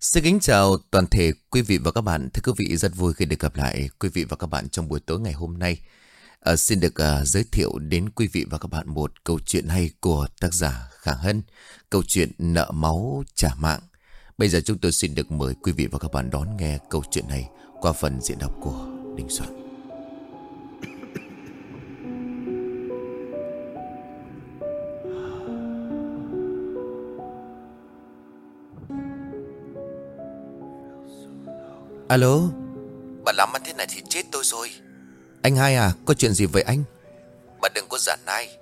Xin kính chào toàn thể quý vị và các bạn. Thưa quý vị, rất vui khi được gặp lại quý vị và các bạn trong buổi tối ngày hôm nay. À, xin được à, giới thiệu đến quý vị và các bạn một câu chuyện hay của tác giả Khả Hân. Câu chuyện nợ máu trả mạng. Bây giờ chúng tôi xin được mời quý vị và các bạn đón nghe câu chuyện này qua phần diễn đọc của Đình Soạn. Alo? Bà làm ăn thế này thì chết tôi rồi. Anh hai à Có chuyện gì với anh? Bà đừng có giả nai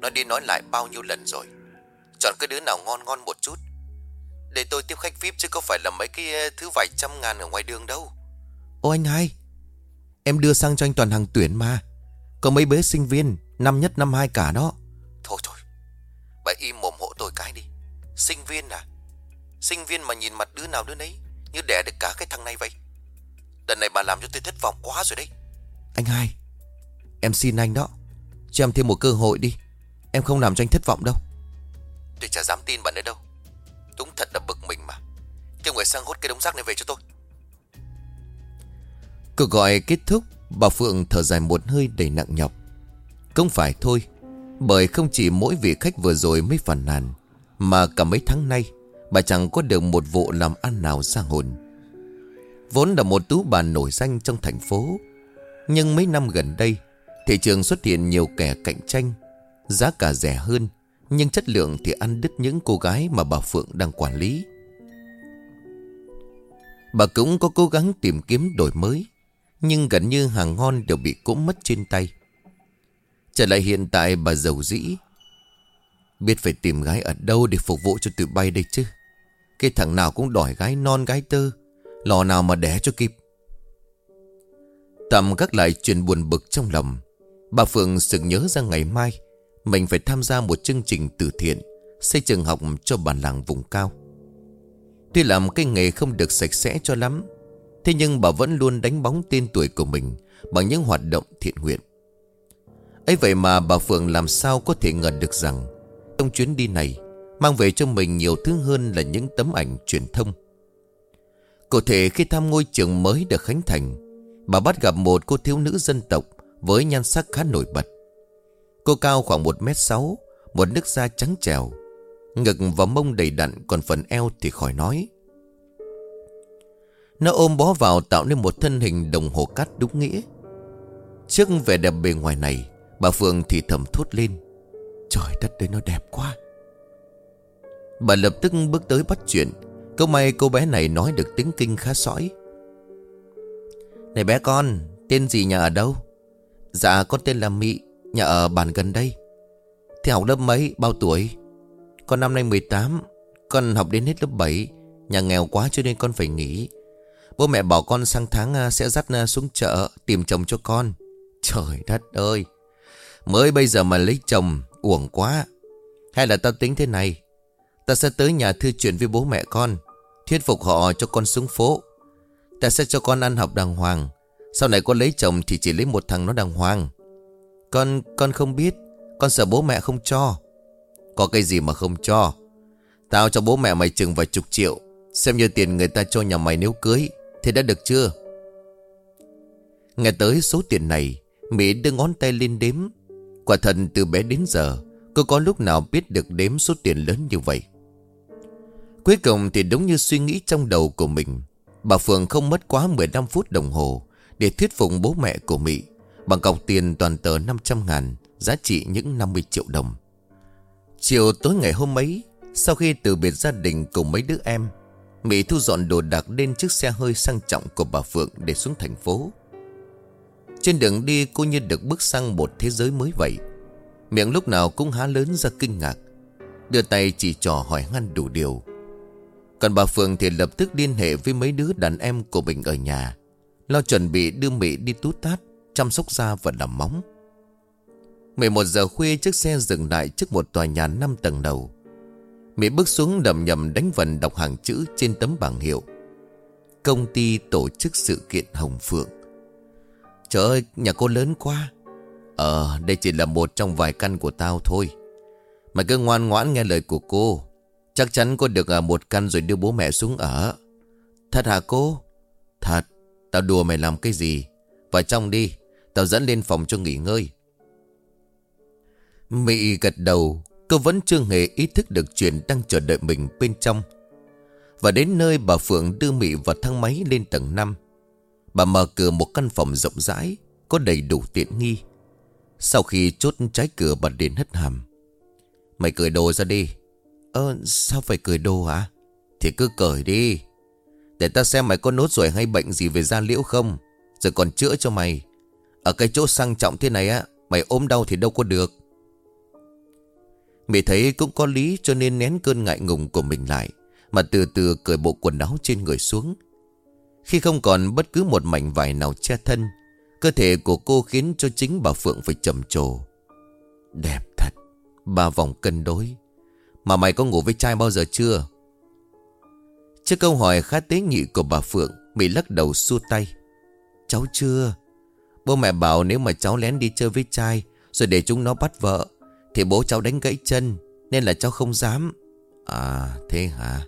Nói đi nói lại bao nhiêu lần rồi. Chọn cái đứa nào ngon ngon một chút. Để tôi tiếp khách VIP chứ có phải là mấy cái ờ, thứ vài trăm ngàn ở ngoài đường đâu. Ô anh hai Em đưa sang cho anh toàn hàng tuyển mà. Có mấy bé sinh viên Năm nhất năm hai cả đó. Thôi thôi Bà im mồm hộ tôi cái đi. Sinh viên à? Sinh viên mà nhìn mặt đứa nào đứa nấy Như đẻ được cả cái thằng này vậy Lần này bà làm cho tôi thất vọng quá rồi đấy. Anh hai Em xin anh đó. Cho em thêm một cơ hội đi. Em không làm cho anh thất vọng đâu. Tôi chả dám tin bạn nữa đâu. Đúng thật là bực mình mà. Kêu người sang hốt cái đống rác này về cho tôi. Cuộc gọi kết thúc Bà Phượng thở dài một hơi đầy nặng nhọc. Không phải thôi Bởi không chỉ mỗi vị khách vừa rồi mới phản nàn Mà cả mấy tháng nay Bà chẳng có được một vụ làm ăn nào sang hồn Vốn là một tú bà nổi danh trong thành phố. Nhưng mấy năm gần đây, Thị trường xuất hiện nhiều kẻ cạnh tranh, Giá cả rẻ hơn, Nhưng chất lượng thì ăn đứt những cô gái mà bà Phượng đang quản lý. Bà cũng có cố gắng tìm kiếm đổi mới, Nhưng gần như hàng ngon đều bị cỗ mất trên tay. Trở lại hiện tại, bà giàu dĩ. Biết phải tìm gái ở đâu để phục vụ cho tụi bay đây chứ? Cái thằng nào cũng đòi gái non gái tơ. Lò nào mà đẻ cho kịp. Tạm gác lại chuyện buồn bực trong lòng, Bà Phượng sực nhớ ra ngày mai, Mình phải tham gia một chương trình từ thiện, Xây trường học cho bản làng vùng cao. Tuy làm cái nghề không được sạch sẽ cho lắm, Thế nhưng bà vẫn luôn đánh bóng tên tuổi của mình Bằng những hoạt động thiện nguyện. Ấy vậy mà bà Phượng làm sao có thể ngờ được rằng, Trong chuyến đi này, Mang về cho mình nhiều thứ hơn là những tấm ảnh truyền thông. Cụ thể khi thăm ngôi trường mới được khánh thành, Bà bắt gặp một cô thiếu nữ dân tộc Với nhan sắc khá nổi bật. Cô cao khoảng 1m6 Một nước da trắng trèo Ngực và mông đầy đặn Còn phần eo thì khỏi nói. Nó ôm bó vào tạo nên một thân hình đồng hồ cát đúng nghĩa. Trước vẻ đẹp bề ngoài này, Bà Phương thì thầm thốt lên. Trời đất đấy nó đẹp quá. Bà lập tức bước tới bắt chuyện. Câu may cô bé này nói được tiếng kinh khá sõi. Này bé con, Tên gì nhà ở đâu? Dạ con tên là Mỹ Nhà ở bản gần đây. Thì học lớp mấy, bao tuổi? Con năm nay 18 Con học đến hết lớp 7 Nhà nghèo quá cho nên con phải nghỉ. Bố mẹ bảo con sang tháng à, sẽ dắt à, xuống chợ Tìm chồng cho con. Trời đất ơi! Mới bây giờ mà lấy chồng, Uổng quá. Hay là tao tính thế này Ta sẽ tới nhà thư chuyện với bố mẹ con Thuyết phục họ cho con xuống phố. Ta sẽ cho con ăn học đàng hoàng Sau này con lấy chồng thì chỉ lấy một thằng nó đàng hoàng. Con, con không biết Con sợ bố mẹ không cho. Có cái gì mà không cho? Tao cho bố mẹ mày chừng vài chục triệu Xem như tiền người ta cho nhà mày nếu cưới Thế đã được chưa? Nghe tới số tiền này Mỹ đưa ngón tay lên đếm. Quả thật từ bé đến giờ Cứ có lúc nào biết được đếm số tiền lớn như vậy. Cuối cùng thì đúng như suy nghĩ trong đầu của mình, Bà Phượng không mất quá 15 phút đồng hồ Để thuyết phục bố mẹ của Mỹ Bằng cọc tiền toàn tờ 500 ngàn, Giá trị những 50 triệu đồng. Chiều tối ngày hôm ấy, Sau khi từ biệt gia đình cùng mấy đứa em Mỹ thu dọn đồ đạc lên chiếc xe hơi sang trọng của bà Phượng để xuống thành phố. Trên đường đi, cô như được bước sang một thế giới mới vậy. Miệng lúc nào cũng há lớn ra kinh ngạc, Đưa tay chỉ trò hỏi ngăn đủ điều. Còn bà Phượng thì lập tức liên hệ với mấy đứa đàn em của mình ở nhà. Lo chuẩn bị đưa Mỹ đi tút tát Chăm sóc da và làm móng. 11 giờ khuya chiếc xe dừng lại trước một tòa nhà 5 tầng đầu. Mỹ bước xuống đầm nhầm đánh vần đọc hàng chữ trên tấm bảng hiệu. Công ty tổ chức sự kiện Hồng Phượng. Trời ơi, nhà cô lớn quá. Ờ, đây chỉ là một trong vài căn của tao thôi. Mày cứ ngoan ngoãn nghe lời của cô. Chắc chắn cô được ở một căn rồi đưa bố mẹ xuống ở Thật hả cô? Thật, tao đùa mày làm cái gì? Vào trong đi, tao dẫn lên phòng cho nghỉ ngơi. Mị gật đầu, cô vẫn chưa hề ý thức được chuyện đang chờ đợi mình bên trong. Và đến nơi bà Phượng đưa Mị vào thang máy lên tầng 5. Bà mở cửa một căn phòng rộng rãi, có đầy đủ tiện nghi. Sau khi chốt trái cửa bà đến hất hàm. Mày cởi đồ ra đi. Ơ, sao phải cười đồ hả? Thì cứ cởi đi. Để ta xem mày có nốt ruồi hay bệnh gì về da liễu không Rồi còn chữa cho mày. Ở cái chỗ sang trọng thế này á Mày ốm đau thì đâu có được. Mị thấy cũng có lý cho nên nén cơn ngại ngùng của mình lại Mà từ từ cởi bộ quần áo trên người xuống. Khi không còn bất cứ một mảnh vải nào che thân Cơ thể của cô khiến cho chính bà Phượng phải trầm trồ. Đẹp thật Ba vòng cân đối. Mà mày có ngủ với trai bao giờ chưa? Trước câu hỏi khá tế nhị của bà Phượng, Mỹ lắc đầu xua tay. Cháu chưa. Bố mẹ bảo nếu mà cháu lén đi chơi với trai, Rồi để chúng nó bắt vợ, Thì bố cháu đánh gãy chân, Nên là cháu không dám. À thế hả?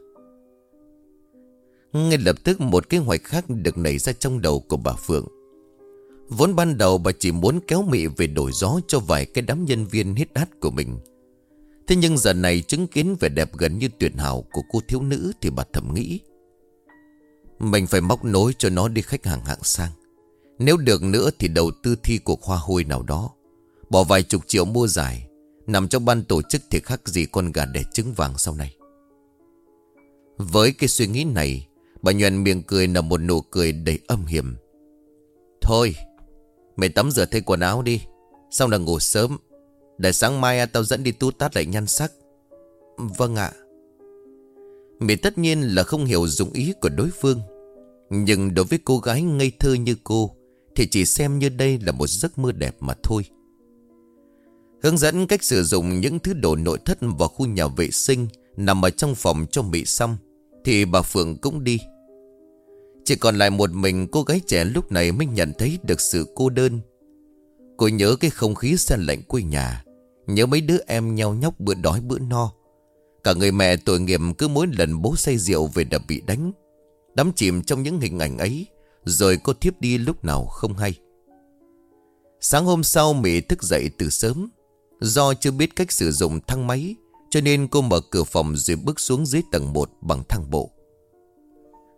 Ngay lập tức một kế hoạch khác được nảy ra trong đầu của bà Phượng. Vốn ban đầu bà chỉ muốn kéo Mỹ về đổi gió cho vài cái đám nhân viên hít hát của mình. Thế nhưng giờ này chứng kiến vẻ đẹp gần như tuyệt hảo của cô thiếu nữ thì bà thầm nghĩ. Mình phải móc nối cho nó đi khách hàng hạng sang. Nếu được nữa thì đầu tư thi cuộc hoa hôi nào đó. Bỏ vài chục triệu mua giải. Nằm trong ban tổ chức thì khác gì con gà đẻ trứng vàng sau này. Với cái suy nghĩ này, bà nhuận miệng cười là một nụ cười đầy âm hiểm. Thôi, mày tắm rửa thay quần áo đi. Xong là ngủ sớm để sáng mai à, tao dẫn đi tu tát lại nhan sắc. Vâng ạ. Mỹ tất nhiên là không hiểu dụng ý của đối phương. Nhưng đối với cô gái ngây thơ như cô, Thì chỉ xem như đây là một giấc mơ đẹp mà thôi. Hướng dẫn cách sử dụng những thứ đồ nội thất vào khu nhà vệ sinh Nằm ở trong phòng cho Mỹ xong, Thì bà Phượng cũng đi. Chỉ còn lại một mình cô gái trẻ lúc này mới nhận thấy được sự cô đơn. Cô nhớ cái không khí xe lạnh quê nhà. Nhớ mấy đứa em nhau nhóc bữa đói bữa no. Cả người mẹ tội nghiệp cứ mỗi lần bố say rượu về đã bị đánh. Đắm chìm trong những hình ảnh ấy, Rồi cô thiếp đi lúc nào không hay. Sáng hôm sau, Mỹ thức dậy từ sớm. Do chưa biết cách sử dụng thang máy, Cho nên cô mở cửa phòng rồi bước xuống dưới tầng 1 bằng thang bộ.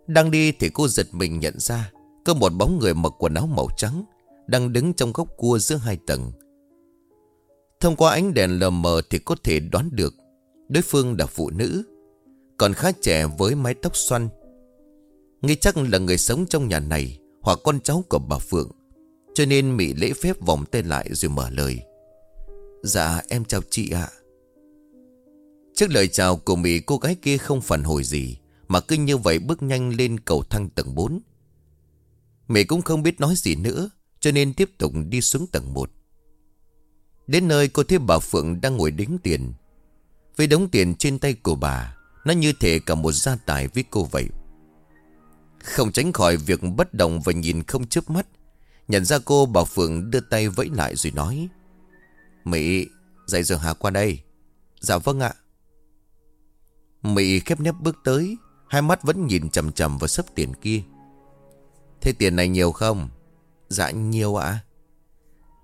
Đang đi thì cô giật mình nhận ra, Có một bóng người mặc quần áo màu trắng Đang đứng trong góc cua giữa hai tầng. Thông qua ánh đèn lờ mờ thì có thể đoán được Đối phương là phụ nữ, Còn khá trẻ với mái tóc xoăn. Nghĩ chắc là người sống trong nhà này Hoặc con cháu của bà Phượng, Cho nên Mỹ lễ phép vòng tay lại rồi mở lời. Dạ em chào chị ạ. Trước lời chào của Mỹ, cô gái kia không phản hồi gì, Mà cứ như vậy bước nhanh lên cầu thang tầng 4 Mỹ cũng không biết nói gì nữa, Cho nên tiếp tục đi xuống tầng 1 Đến nơi cô thấy bà Phượng đang ngồi đính tiền. Với đống tiền trên tay của bà, Nó như thể cả một gia tài với cô vậy. Không tránh khỏi việc bất động và nhìn không chớp mắt, Nhận ra cô, bà Phượng đưa tay vẫy lại rồi nói Mỹ dạy giờ Hà qua đây? Dạ vâng ạ. Mỹ khép nép bước tới, Hai mắt vẫn nhìn chầm chầm vào sấp tiền kia. Thế tiền này nhiều không? Dạ nhiều ạ.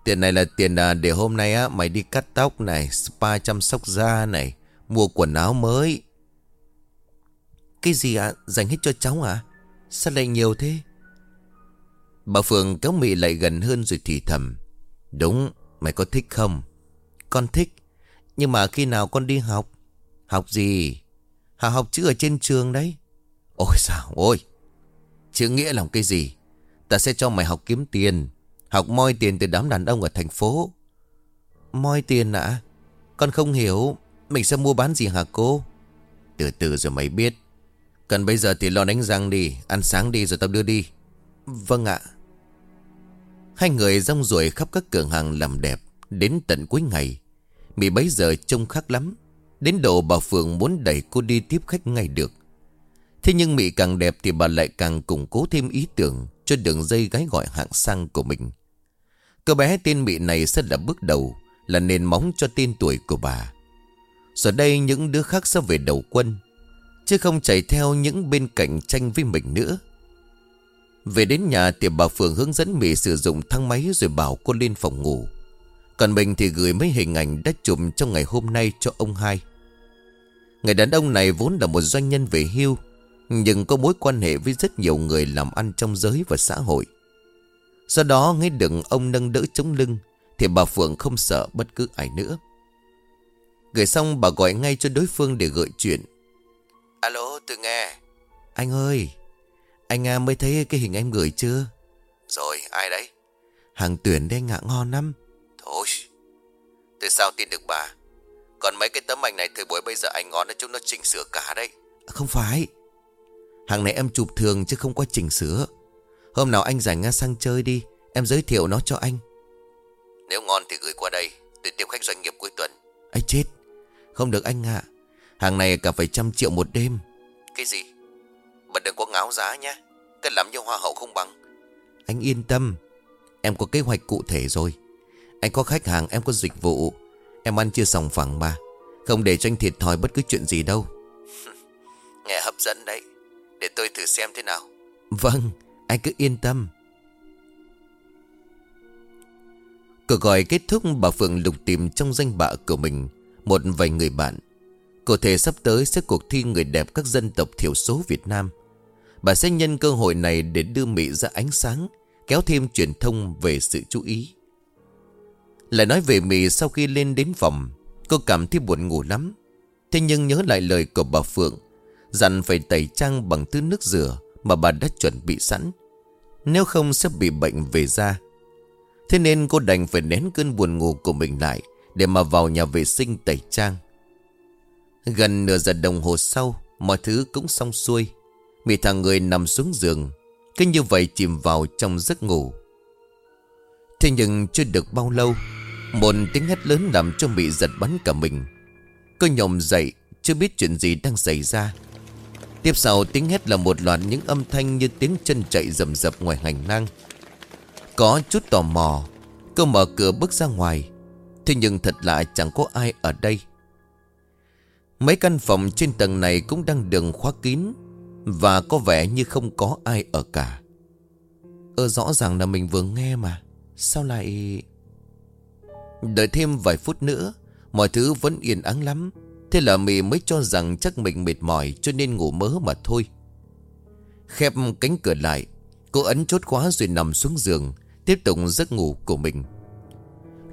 Tiền này là tiền à, để hôm nay á mày đi cắt tóc này, spa chăm sóc da này, mua quần áo mới. Cái gì ạ? Dành hết cho cháu à? Sao lại nhiều thế? Bà Phương kéo mị lại gần hơn rồi thì thầm. Đúng, mày có thích không? Con thích. Nhưng mà khi nào con đi học? Học gì? Hà học chữ ở trên trường đấy. Ôi sao ôi. Chữ nghĩa làm cái gì? Ta sẽ cho mày học kiếm tiền. Học moi tiền từ đám đàn ông ở thành phố. Moi tiền ạ? Con không hiểu, Mình sẽ mua bán gì hả cô? Từ từ rồi mày biết. Cần bây giờ thì lo đánh răng đi, Ăn sáng đi rồi tao đưa đi. Vâng ạ. Hai người rong ruổi khắp các cửa hàng làm đẹp Đến tận cuối ngày. Mỹ bấy giờ trông khác lắm, Đến độ bà Phượng muốn đẩy cô đi tiếp khách ngay được. Thế nhưng Mỹ càng đẹp thì bà lại càng củng cố thêm ý tưởng Cho đường dây gái gọi hạng sang của mình. Cô bé tên Mị này sẽ là bước đầu, Là nền móng cho tên tuổi của bà. Giờ đây những đứa khác sẽ về đầu quân, Chứ không chạy theo những bên cạnh tranh với mình nữa. Về đến nhà thì bà Phượng hướng dẫn Mỹ sử dụng thang máy rồi bảo cô lên phòng ngủ. Còn mình thì gửi mấy hình ảnh đã chụp trong ngày hôm nay cho ông hai. Người đàn ông này vốn là một doanh nhân về hưu, Nhưng có mối quan hệ với rất nhiều người làm ăn trong giới và xã hội. Do đó nghe đừng ông nâng đỡ chống lưng Thì bà Phượng không sợ bất cứ ai nữa. Gửi xong bà gọi ngay cho đối phương để gợi chuyện. Alo tôi nghe Anh ơi Anh à, mới thấy cái hình em gửi chưa? Rồi ai đấy? Hàng tuyển đây ngạ ngon lắm. Thôi Tôi sao tin được bà. Còn mấy cái tấm ảnh này thời buổi bây giờ anh ngon chúng nó chỉnh sửa cả đấy. Không phải. Hàng này em chụp thường chứ không có chỉnh sửa Hôm nào anh rảnh sang chơi đi. Em giới thiệu nó cho anh. Nếu ngon thì gửi qua đây Tôi tiếp khách doanh nghiệp cuối tuần. Ấy chết Không được anh ạ. Hàng này cả phải trăm triệu một đêm. Cái gì? Bà đừng có ngáo giá nhé. Cái làm như hoa hậu không bằng. Anh yên tâm Em có kế hoạch cụ thể rồi. Anh có khách hàng em có dịch vụ. Em ăn chưa sòng phẳng mà. Không để cho anh thiệt thòi bất cứ chuyện gì đâu. Nghe hấp dẫn đấy. Để tôi thử xem thế nào. Vâng anh cứ yên tâm. Cuộc gọi kết thúc, bà Phượng lục tìm trong danh bạ của mình Một vài người bạn. Cụ thể sắp tới sẽ cuộc thi người đẹp các dân tộc thiểu số Việt Nam. Bà sẽ nhân cơ hội này để đưa Mỹ ra ánh sáng, Kéo thêm truyền thông về sự chú ý. Lại nói về Mỹ sau khi lên đến phòng Cô cảm thấy buồn ngủ lắm. Thế nhưng nhớ lại lời của bà Phượng, Dặn phải tẩy trang bằng thứ nước rửa mà bà đã chuẩn bị sẵn. Nếu không sẽ bị bệnh về da. Thế nên cô đành phải nén cơn buồn ngủ của mình lại Để mà vào nhà vệ sinh tẩy trang. Gần nửa giờ đồng hồ sau, Mọi thứ cũng xong xuôi. Mị thằng người nằm xuống giường, Cứ như vậy chìm vào trong giấc ngủ. Thế nhưng chưa được bao lâu, Một tiếng hét lớn làm cho Mị giật bắn cả mình. Cô nhòm dậy, Chưa biết chuyện gì đang xảy ra. Tiếp sau, tiếng hét là một loạt những âm thanh Như tiếng chân chạy rầm rập ngoài hành lang. Có chút tò mò Cô mở cửa bước ra ngoài. Thế nhưng thật lạ, chẳng có ai ở đây. Mấy căn phòng trên tầng này cũng đang đường khóa kín Và có vẻ như không có ai ở cả. Ơ rõ ràng là mình vừa nghe mà. Sao lại... Đợi thêm vài phút nữa, Mọi thứ vẫn yên ắng lắm. Thế là mì mới cho rằng chắc mình mệt mỏi Cho nên ngủ mớ mà thôi. Khép cánh cửa lại, Cô ấn chốt khóa rồi nằm xuống giường, Tiếp tục giấc ngủ của mình.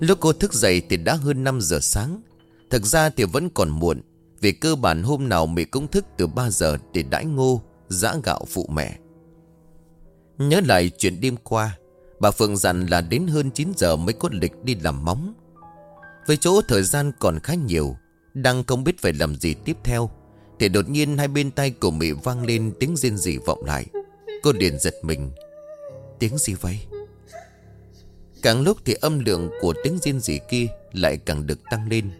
Lúc cô thức dậy thì đã hơn 5 giờ sáng. Thực ra thì vẫn còn muộn, Vì cơ bản hôm nào mì cũng thức từ 3 giờ Để đãi ngô, Giã gạo phụ mẹ. Nhớ lại chuyện đêm qua, Bà Phượng dặn là đến hơn 9 giờ mới có lịch đi làm móng. Với chỗ thời gian còn khá nhiều đang không biết phải làm gì tiếp theo, Thì đột nhiên hai bên tay của Mỹ vang lên tiếng rên rỉ vọng lại. Cô liền giật mình. Tiếng gì vậy? Càng lúc thì âm lượng của tiếng rên rỉ kia Lại càng được tăng lên.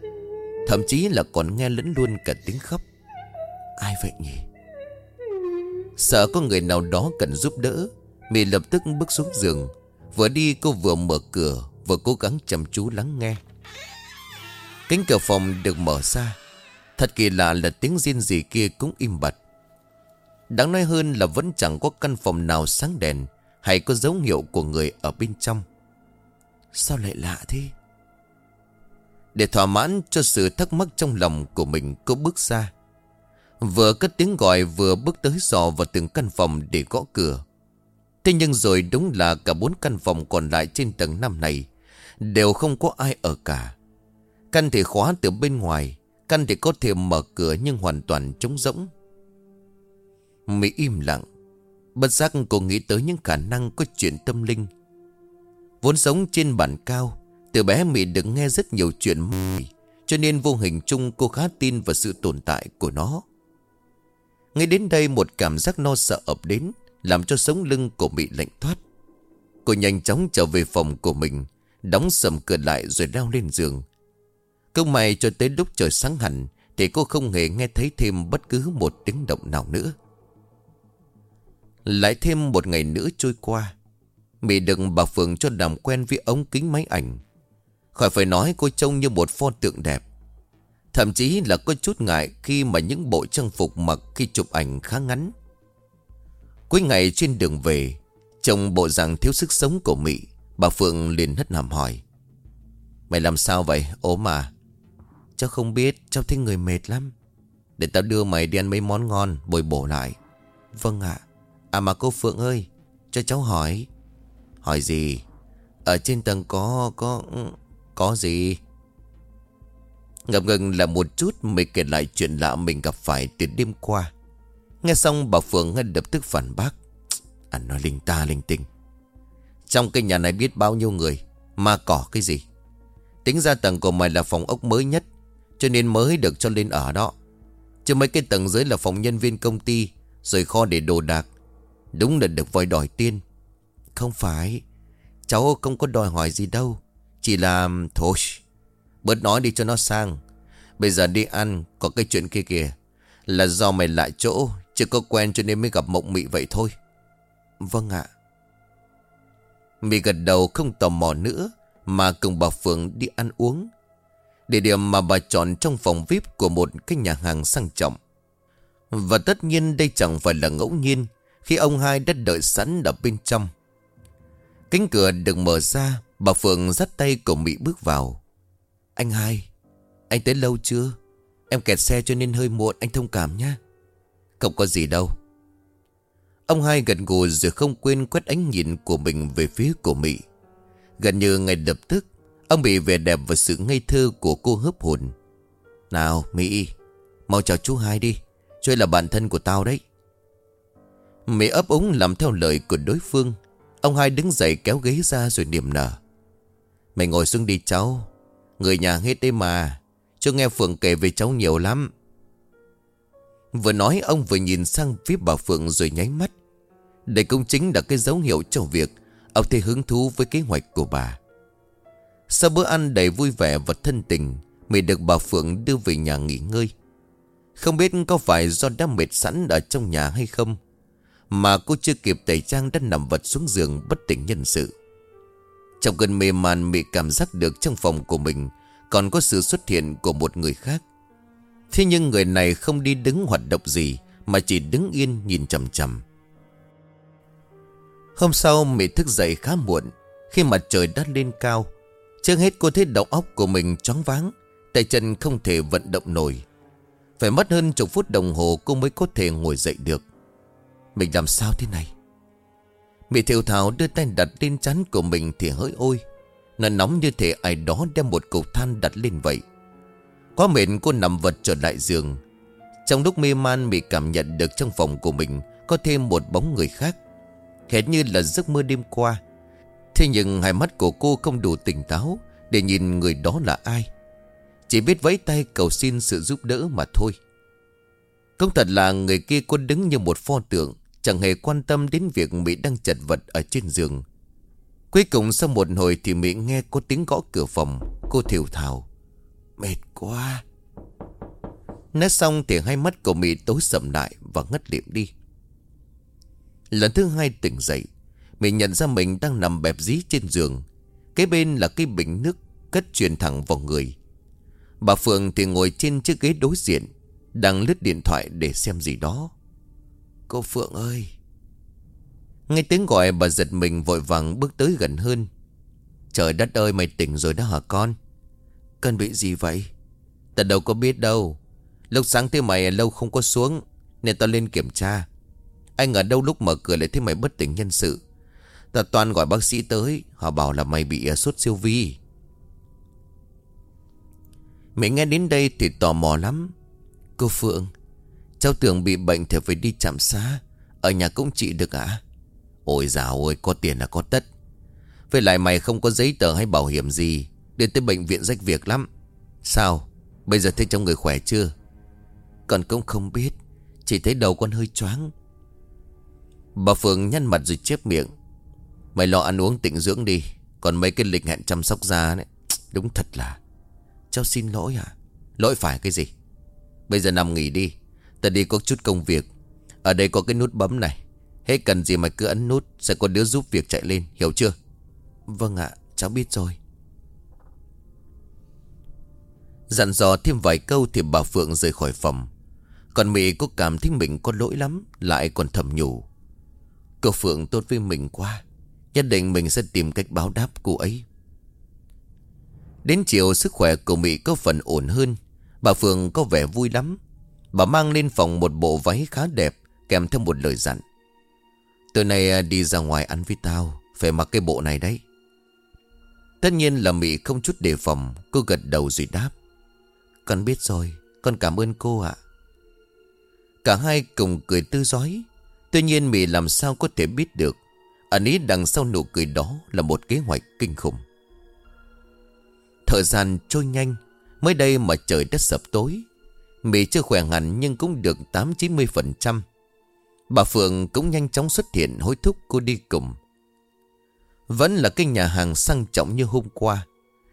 Thậm chí là còn nghe lẫn luôn cả tiếng khóc. Ai vậy nhỉ? Sợ có người nào đó cần giúp đỡ, Mị lập tức bước xuống giường. Vừa đi cô vừa mở cửa, Vừa cố gắng chăm chú lắng nghe. Cánh cửa phòng được mở ra. Thật kỳ lạ là tiếng riêng gì kia cũng im bặt. Đáng nói hơn là vẫn chẳng có căn phòng nào sáng đèn Hay có dấu hiệu của người ở bên trong. Sao lại lạ thế? Để thỏa mãn cho sự thắc mắc trong lòng của mình, Cô bước ra. Vừa cất tiếng gọi, vừa bước tới dò vào từng căn phòng để gõ cửa. Thế nhưng rồi đúng là cả bốn căn phòng còn lại trên tầng năm này Đều không có ai ở cả. Căn thì khóa từ bên ngoài, Căn thì có thể mở cửa nhưng hoàn toàn trống rỗng. Mỹ im lặng, Bất giác cô nghĩ tới những khả năng có chuyện tâm linh. Vốn sống trên bản cao, Từ bé Mỹ được nghe rất nhiều chuyện mùi Cho nên vô hình chung cô khá tin vào sự tồn tại của nó. Ngay đến đây một cảm giác no sợ ập đến, Làm cho sống lưng của Mỹ lạnh thoát. Cô nhanh chóng trở về phòng của mình, Đóng sầm cửa lại rồi leo lên giường câu may cho tới lúc trời sáng hẳn Thì cô không hề nghe thấy thêm bất cứ một tiếng động nào nữa Lại thêm một ngày nữa trôi qua Mỹ đừng bà Phượng cho làm quen với ống kính máy ảnh Khỏi phải nói cô trông như một pho tượng đẹp Thậm chí là có chút ngại khi mà những bộ trang phục mặc khi chụp ảnh khá ngắn. Cuối ngày trên đường về, chồng bộ dạng thiếu sức sống của Mỹ, bà Phượng liền hất hàm hỏi. Mày làm sao vậy, ốm mà? Cháu không biết, cháu thấy người mệt lắm. Để tao đưa mày đi ăn mấy món ngon, bồi bổ lại. Vâng ạ. À mà cô Phượng ơi, cho cháu hỏi. Hỏi gì? Ở trên tầng có, có, có gì? Ngập ngừng là một chút mới kể lại chuyện lạ mình gặp phải từ đêm qua. Nghe xong bà Phượng ngay lập tức phản bác. Anh nói linh ta linh tinh. Trong cái nhà này biết bao nhiêu người, mà cỏ cái gì? Tính ra tầng của mày là phòng ốc mới nhất, cho nên mới được cho lên ở đó. Chứ mấy cái tầng dưới là phòng nhân viên công ty, rồi kho để đồ đạc. Đúng là được vòi đòi tiền. Không phải, cháu không có đòi hỏi gì đâu. Chỉ là... Thôi, bớt nói đi cho nó sang. Bây giờ đi ăn, có cái chuyện kia kìa. Là do mày lại chỗ, chưa có quen cho nên mới gặp mộng mị vậy thôi. Vâng ạ. Mị gật đầu không tò mò nữa, mà cùng bà Phượng đi ăn uống. Địa điểm mà bà chọn trong phòng VIP của một cái nhà hàng sang trọng. Và tất nhiên đây chẳng phải là ngẫu nhiên khi ông hai đã đợi sẵn ở bên trong. Cánh cửa được mở ra, bà Phượng dắt tay của Mỹ bước vào. Anh hai, anh tới lâu chưa? Em kẹt xe cho nên hơi muộn, anh thông cảm nhé. Không có gì đâu. Ông hai gật gù rồi không quên quét ánh nhìn của mình về phía của Mỹ. Gần như ngay lập tức, ông bị vẻ đẹp và sự ngây thơ của cô hấp hồn. Nào, Mỹ, mau chào chú hai đi. Chú là bạn thân của tao đấy. Mỹ ấp úng làm theo lời của đối phương. Ông hai đứng dậy kéo ghế ra rồi niềm nở. Mày ngồi xuống đi cháu. Người nhà hết đấy mà. Chú nghe Phượng kể về cháu nhiều lắm. Vừa nói ông vừa nhìn sang phía bà Phượng rồi nháy mắt. Đây cũng chính là cái dấu hiệu cho việc ông thấy hứng thú với kế hoạch của bà. Sau bữa ăn đầy vui vẻ và thân tình, Mẹ được bà Phượng đưa về nhà nghỉ ngơi. Không biết có phải do đã mệt sẵn ở trong nhà hay không, mà cô chưa kịp tẩy trang đã nằm vật xuống giường bất tỉnh nhân sự. Trong cơn mê man mẹ cảm giác được trong phòng của mình còn có sự xuất hiện của một người khác. Thế nhưng người này không đi đứng hoạt động gì Mà chỉ đứng yên nhìn chầm chầm Hôm sau mẹ thức dậy khá muộn Khi mặt trời đã lên cao Trước hết cô thấy đầu óc của mình choáng váng, Tay chân không thể vận động nổi. Phải mất hơn chục phút đồng hồ Cô mới có thể ngồi dậy được. Mình làm sao thế này? Mị thiểu thảo đưa tay đặt lên chắn của mình Thì hơi ôi. Nó nóng như thể ai đó đem một cục than đặt lên vậy. Quá mệt cô nằm vật trở lại giường. Trong lúc mê man bị cảm nhận được trong phòng của mình Có thêm một bóng người khác. Hệt như là giấc mơ đêm qua. Thế nhưng hai mắt của cô không đủ tỉnh táo Để nhìn người đó là ai. Chỉ biết vẫy tay cầu xin sự giúp đỡ mà thôi. Công thật là người kia cô đứng như một pho tượng, Chẳng hề quan tâm đến việc Mỹ đang chật vật ở trên giường. Cuối cùng sau một hồi thì Mỹ nghe có tiếng gõ cửa phòng, Cô thiểu thào, Mệt quá. Nói xong thì hai mắt của Mỹ tối sầm lại Và ngất liệm đi. Lần thứ hai tỉnh dậy mình nhận ra mình đang nằm bẹp dí trên giường. Kế bên là cái bình nước Cất truyền thẳng vào người. Bà Phượng thì ngồi trên chiếc ghế đối diện, Đang lướt điện thoại để xem gì đó. Cô Phượng ơi. Nghe tiếng gọi, bà giật mình vội vàng bước tới gần hơn. Trời đất ơi, mày tỉnh rồi đó hả con? Cần bị gì vậy? Tao đâu có biết đâu. Lúc sáng thế mày lâu không có xuống, Nên tao lên kiểm tra. Anh ở đâu lúc mở cửa lại thấy mày bất tỉnh nhân sự? Ta toàn gọi bác sĩ tới, Họ bảo là mày bị à, sốt siêu vi. Mẹ nghe đến đây thì tò mò lắm. Cô Phượng, Cháu tưởng bị bệnh thì phải đi chạm xá, Ở nhà cũng trị được à Ôi dào ơi có tiền là có tất. Với lại mày không có giấy tờ hay bảo hiểm gì Đến tới bệnh viện rách việc lắm. Sao? Bây giờ thấy trong người khỏe chưa? Còn cũng không biết, Chỉ thấy đầu con hơi choáng. Bà Phượng nhăn mặt rồi chép miệng. Mày lo ăn uống tịnh dưỡng đi. Còn mấy cái lịch hẹn chăm sóc da đấy, Đúng thật là. Cháu xin lỗi à Lỗi phải cái gì? Bây giờ nằm nghỉ đi. Ta đi có chút công việc. Ở đây có cái nút bấm này. Hết cần gì mày cứ ấn nút, Sẽ có đứa giúp việc chạy lên, Hiểu chưa? Vâng ạ, cháu biết rồi. Dặn dò thêm vài câu thì bà Phượng rời khỏi phòng. Còn Mỹ có cảm thấy mình có lỗi lắm, Lại còn thầm nhủ. Cô Phượng tốt với mình quá. Nhất định mình sẽ tìm cách báo đáp cô ấy. Đến chiều, sức khỏe của Mỹ có phần ổn hơn. Bà Phương có vẻ vui lắm. Bà mang lên phòng một bộ váy khá đẹp, Kèm theo một lời dặn. Tối nay à, đi ra ngoài ăn với tao, Phải mặc cái bộ này đấy. Tất nhiên là Mỹ không chút đề phòng Cô gật đầu rồi đáp. Con biết rồi, Con cảm ơn cô ạ. Cả hai cùng cười tư giói Tuy nhiên Mỹ làm sao có thể biết được Ẩn ý đằng sau nụ cười đó Là một kế hoạch kinh khủng. Thời gian trôi nhanh, Mới đây mà trời đất sập tối. Mỹ chưa khỏe hẳn nhưng cũng được 8-90% Bà Phượng cũng nhanh chóng xuất hiện hối thúc cô đi cùng. Vẫn là cái nhà hàng sang trọng như hôm qua.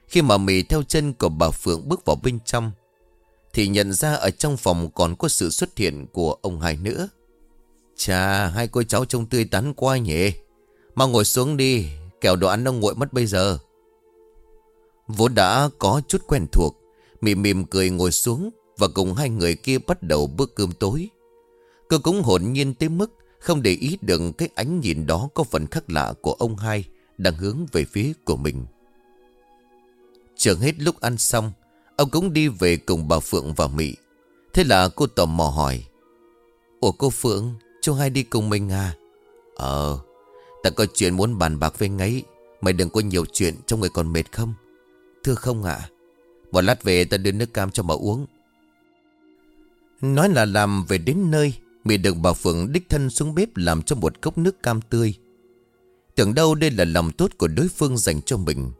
Khi mà Mỹ theo chân của bà Phượng bước vào bên trong, Thì nhận ra ở trong phòng còn có sự xuất hiện của ông hai nữa. Chà, hai cô cháu trông tươi tắn quá nhỉ. Mà ngồi xuống đi, Kẻo đồ ăn nó nguội mất bây giờ. Vốn đã có chút quen thuộc Mỉm mỉm cười ngồi xuống Và cùng hai người kia bắt đầu bữa cơm tối. Cơ cũng hồn nhiên tới mức Không để ý được cái ánh nhìn đó Có phần khác lạ của ông hai Đang hướng về phía của mình. Trường hết lúc ăn xong, Ông cũng đi về cùng bà Phượng và Mỹ Thế là cô tò mò hỏi, Ủa cô Phượng Chú hai đi cùng mình à? Ờ. Ta có chuyện muốn bàn bạc với ngấy Mày đừng có nhiều chuyện trong người còn mệt không? Thưa không ạ? Một lát về ta đưa nước cam cho mà uống. Nói là làm về đến nơi Mị được bà Phượng đích thân xuống bếp Làm cho một cốc nước cam tươi. Tưởng đâu đây là lòng tốt của đối phương dành cho mình.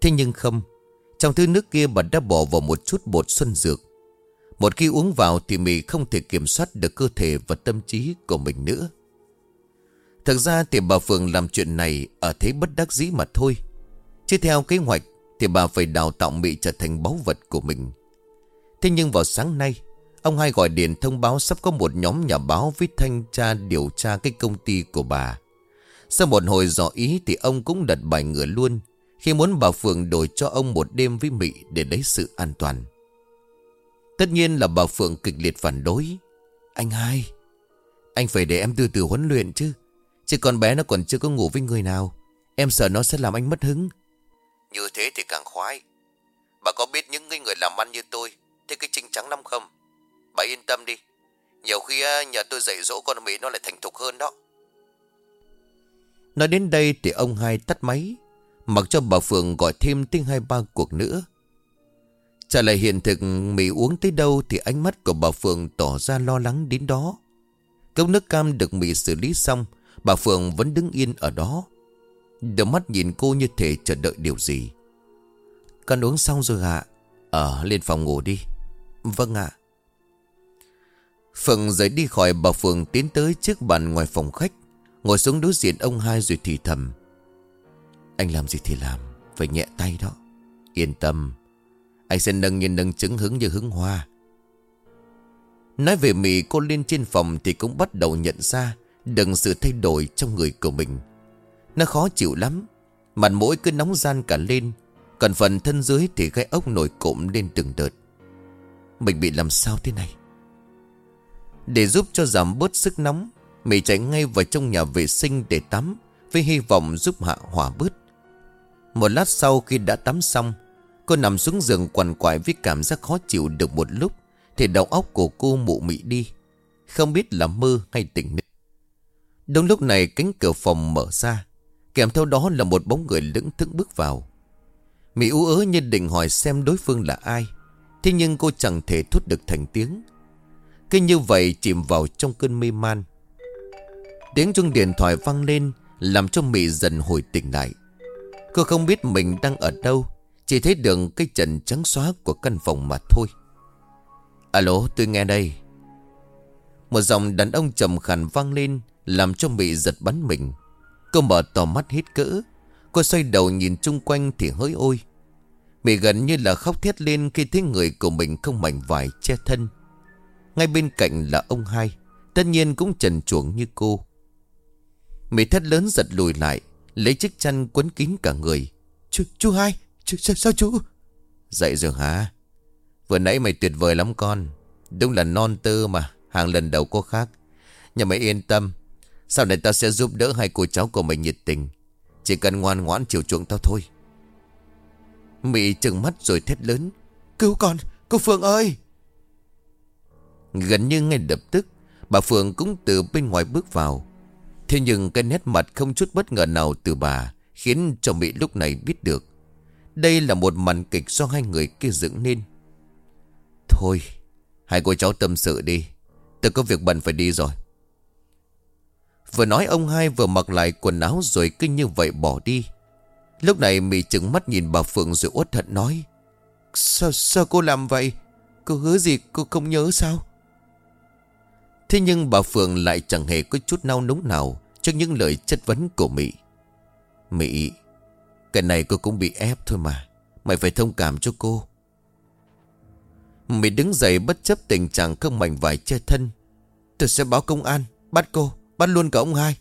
Thế nhưng không, Trong thứ nước kia bà đã bỏ vào một chút bột xuân dược. Một khi uống vào thì Mị không thể kiểm soát được cơ thể và tâm trí của mình nữa. Thực ra thì bà Phượng làm chuyện này ở thế bất đắc dĩ mà thôi Chứ theo kế hoạch thì bà phải đào tạo mỹ trở thành báu vật của mình Thế nhưng vào sáng nay Ông hai gọi điện thông báo sắp có một nhóm nhà báo với thanh tra điều tra cái công ty của bà. Sau một hồi dò ý thì ông cũng đặt bài ngửa luôn khi muốn bà Phượng đổi cho ông một đêm với mỹ để lấy sự an toàn. Tất nhiên là bà Phượng kịch liệt phản đối. Anh hai, anh phải để em từ từ huấn luyện chứ. Chứ con bé nó còn chưa có ngủ với người nào. Em sợ nó sẽ làm anh mất hứng. Như thế thì càng khoái. Bà có biết những người làm ăn như tôi Thế cái trinh trắng lắm không Bà yên tâm đi Nhiều khi nhà tôi dạy dỗ con Mỹ nó lại thành thục hơn đó Nói đến đây thì ông hai tắt máy Mặc cho bà Phượng gọi thêm tiếng hai ba cuộc nữa Trả lại hiện thực Mỹ uống tới đâu Thì ánh mắt của bà Phượng tỏ ra lo lắng đến đó Cốc nước cam được Mỹ xử lý xong Bà Phượng vẫn đứng yên ở đó. Đôi mắt nhìn cô như thể chờ đợi điều gì. Con uống xong rồi ạ. Ờ lên phòng ngủ đi. Vâng ạ. Phượng rời đi khỏi bà Phượng tiến tới trước bàn ngoài phòng khách, Ngồi xuống đối diện ông hai rồi thì thầm. Anh làm gì thì làm, Phải nhẹ tay đó. Yên tâm, Anh sẽ nâng nhìn nâng trứng hứng như hứng hoa. Nói về Mỹ, cô lên trên phòng Thì cũng bắt đầu nhận ra Đừng sự thay đổi trong người của mình. Nó khó chịu lắm. Mặt mũi cứ nóng gian cả lên, Còn phần thân dưới thì gai ốc nổi cộm lên từng đợt. Mình bị làm sao thế này? Để giúp cho giảm bớt sức nóng Mỹ chạy ngay vào trong nhà vệ sinh để tắm Với hy vọng giúp hạ hỏa bớt. Một lát sau khi đã tắm xong, Cô nằm xuống giường quằn quại với cảm giác khó chịu được một lúc, Thì đầu óc của cô mụ mị đi. Không biết là mơ hay tỉnh nữa Đúng lúc này cánh cửa phòng mở ra. Kèm theo đó là một bóng người lững thững bước vào. Mỹ ú ớ như định hỏi xem đối phương là ai, Thế nhưng cô chẳng thể thốt được thành tiếng. Cứ như vậy chìm vào trong cơn mê man. Tiếng chuông điện thoại vang lên, Làm cho Mỹ dần hồi tỉnh lại. Cô không biết mình đang ở đâu, Chỉ thấy đường cái trần trắng xóa của căn phòng mà thôi. Alo, tôi nghe đây. Một giọng đàn ông trầm khàn vang lên làm cho Mỹ giật bắn mình. Cô mở tò mắt hít cỡ. Cô xoay đầu nhìn chung quanh thì hơi ôi. Mỹ gần như là khóc thét lên Khi thấy người của mình không mảnh vải che thân. Ngay bên cạnh là ông hai Tất nhiên cũng trần chuồng như cô. Mỹ thét lớn giật lùi lại Lấy chiếc chăn quấn kín cả người. Chú, chú hai chú, sao, sao chú? Dậy rồi hả? Vừa nãy mày tuyệt vời lắm con. Đúng là non tơ mà Hàng lần đầu có khác. Nhưng mày yên tâm sau này ta sẽ giúp đỡ hai cô cháu của mình nhiệt tình. Chỉ cần ngoan ngoãn chịu chuộng tao thôi. Mị trừng mắt rồi thét lớn. Cứu con, cô Phương ơi! Gần như ngay lập tức Bà Phương cũng từ bên ngoài bước vào. Thế nhưng cái nét mặt không chút bất ngờ nào từ bà Khiến cho Mỹ lúc này biết được. Đây là một màn kịch do hai người kia dựng nên. Thôi Hai cô cháu tâm sự đi. Tôi có việc bận phải đi rồi. Vừa nói ông hai vừa mặc lại quần áo rồi cứ như vậy bỏ đi. Lúc này Mỹ trừng mắt nhìn bà Phượng rồi uất hận nói Sao, sao cô làm vậy? Cô hứa gì cô không nhớ sao? Thế nhưng bà Phượng lại chẳng hề có chút nao núng nào Trước những lời chất vấn của Mỹ Mỹ Cái này cô cũng bị ép thôi mà Mày phải thông cảm cho cô. Mỹ đứng dậy bất chấp tình trạng không mảnh vải che thân. Tôi sẽ báo công an Bắt cô. Bắt luôn cả ông hai.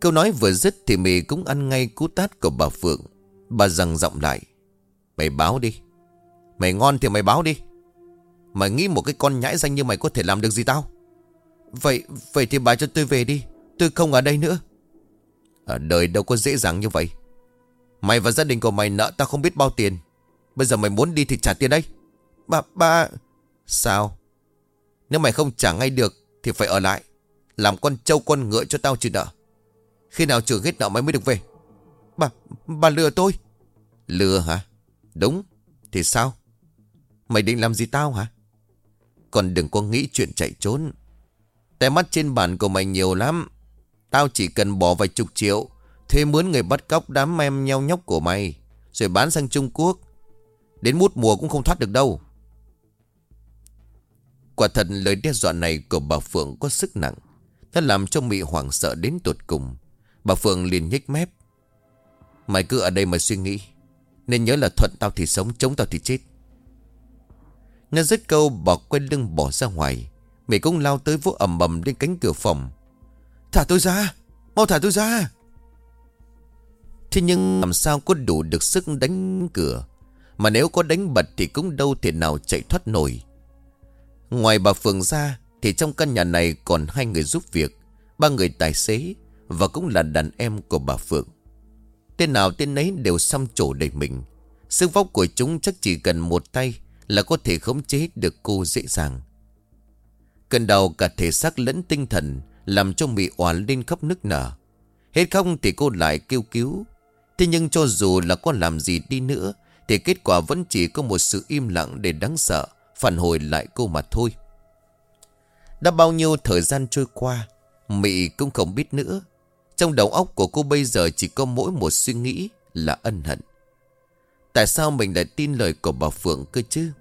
Câu nói vừa dứt thì mì cũng ăn ngay cú tát của bà Phượng. Bà rằng giọng lại. Mày báo đi. Mày ngon thì mày báo đi. Mày nghĩ một cái con nhãi danh như mày có thể làm được gì tao? Vậy Vậy thì bà cho tôi về đi. Tôi không ở đây nữa. Ở đời đâu có dễ dàng như vậy. Mày và gia đình của mày nợ tao không biết bao tiền. Bây giờ mày muốn đi thì trả tiền đây. Bà bà Sao? Nếu mày không trả ngay được Thì phải ở lại. Làm con trâu con ngựa cho tao chịu nợ. Khi nào trừ hết nợ mày mới được về? Bà Bà lừa tôi. Lừa hả? Đúng. Thì sao? Mày định làm gì tao hả? Còn đừng có nghĩ chuyện chạy trốn. Tay mắt trên bàn của mày nhiều lắm. Tao chỉ cần bỏ vài chục triệu, Thuê mướn người bắt cóc đám em nhau nhóc của mày, Rồi bán sang Trung Quốc. Đến mút mùa cũng không thoát được đâu. Quả thật lời đe dọa này của bà Phượng có sức nặng. Nó làm cho Mỹ hoảng sợ đến tột cùng. Bà Phượng liền nhếch mép. Mày cứ ở đây mà suy nghĩ. Nên nhớ là thuận tao thì sống, Chống tao thì chết. Nghe dứt câu, bà quay lưng bỏ ra ngoài. Mỹ cũng lao tới vỗ ầm ầm lên cánh cửa phòng. Thả tôi ra! Mau thả tôi ra! Thế nhưng làm sao có đủ được sức đánh cửa? Mà nếu có đánh bật thì cũng đâu thể nào chạy thoát nổi. Ngoài bà Phượng ra thì trong căn nhà này còn hai người giúp việc, Ba người tài xế Và cũng là đàn em của bà Phượng. Tên nào tên ấy đều xăm trổ đầy mình. Sức vóc của chúng chắc chỉ cần một tay Là có thể khống chế được cô dễ dàng. Cơn đau cả thể xác lẫn tinh thần Làm cho Mỹ oán lên khắp nức nở. Hết không thì cô lại kêu cứu. Thế nhưng cho dù là có làm gì đi nữa, Thì kết quả vẫn chỉ có một sự im lặng để đáng sợ, Phản hồi lại cô mà thôi. Đã bao nhiêu thời gian trôi qua, Mị cũng không biết nữa Trong đầu óc của cô bây giờ chỉ có mỗi một suy nghĩ là ân hận Tại sao mình lại tin lời của bà Phượng cơ chứ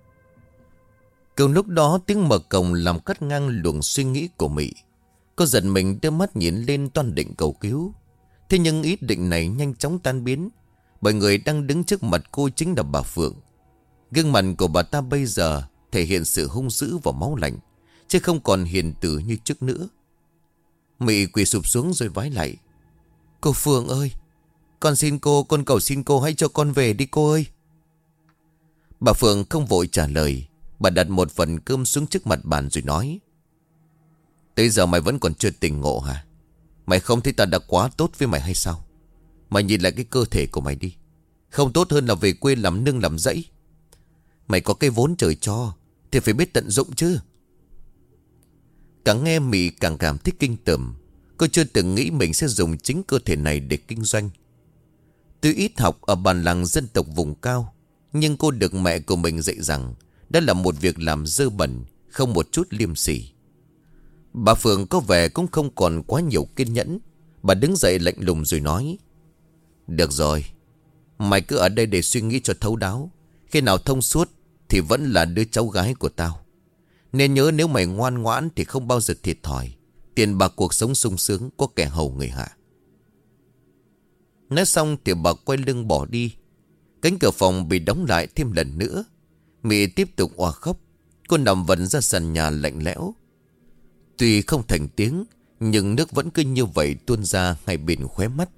Cùng lúc đó, tiếng mở cổng làm cắt ngang luồng suy nghĩ của Mỹ. Cô giật mình đưa mắt nhìn lên toàn định cầu cứu. Thế nhưng ý định này nhanh chóng tan biến. Bởi người đang đứng trước mặt cô chính là bà Phượng. Gương mặt của bà ta bây giờ thể hiện sự hung dữ và máu lạnh. Chứ không còn hiền tử như trước nữa. mị quỳ sụp xuống rồi vái lại. Cô Phượng ơi! Con xin cô, con cầu xin cô hãy cho con về đi cô ơi! Bà Phượng không vội trả lời Bà đặt một phần cơm xuống trước mặt bàn rồi nói Tới giờ mày vẫn còn chưa tỉnh ngộ hả Mày không thấy ta đã quá tốt với mày hay sao Mày nhìn lại cái cơ thể của mày đi Không tốt hơn là về quê làm nương làm dãy Mày có cái vốn trời cho Thì phải biết tận dụng chứ Càng nghe Mỹ càng cảm thấy kinh tởm. Cô chưa từng nghĩ mình sẽ dùng chính cơ thể này để kinh doanh. Tuy ít học ở bàn làng dân tộc vùng cao, Nhưng cô được mẹ của mình dạy rằng đó là một việc làm dơ bẩn, Không một chút liêm sỉ. Bà Phượng có vẻ cũng không còn quá nhiều kiên nhẫn. Bà đứng dậy lạnh lùng rồi nói, Được rồi, Mày cứ ở đây để suy nghĩ cho thấu đáo. Khi nào thông suốt Thì vẫn là đứa cháu gái của tao. Nên nhớ nếu mày ngoan ngoãn Thì không bao giờ thiệt thòi. Tiền bạc cuộc sống sung sướng Có kẻ hầu người hạ. Nói xong thì bà quay lưng bỏ đi. Cánh cửa phòng bị đóng lại thêm lần nữa. Mỹ tiếp tục hòa khóc. Cô nằm vẫn ra sàn nhà lạnh lẽo. Tuy không thành tiếng, Nhưng nước vẫn cứ như vậy tuôn ra ngay bên khóe mắt.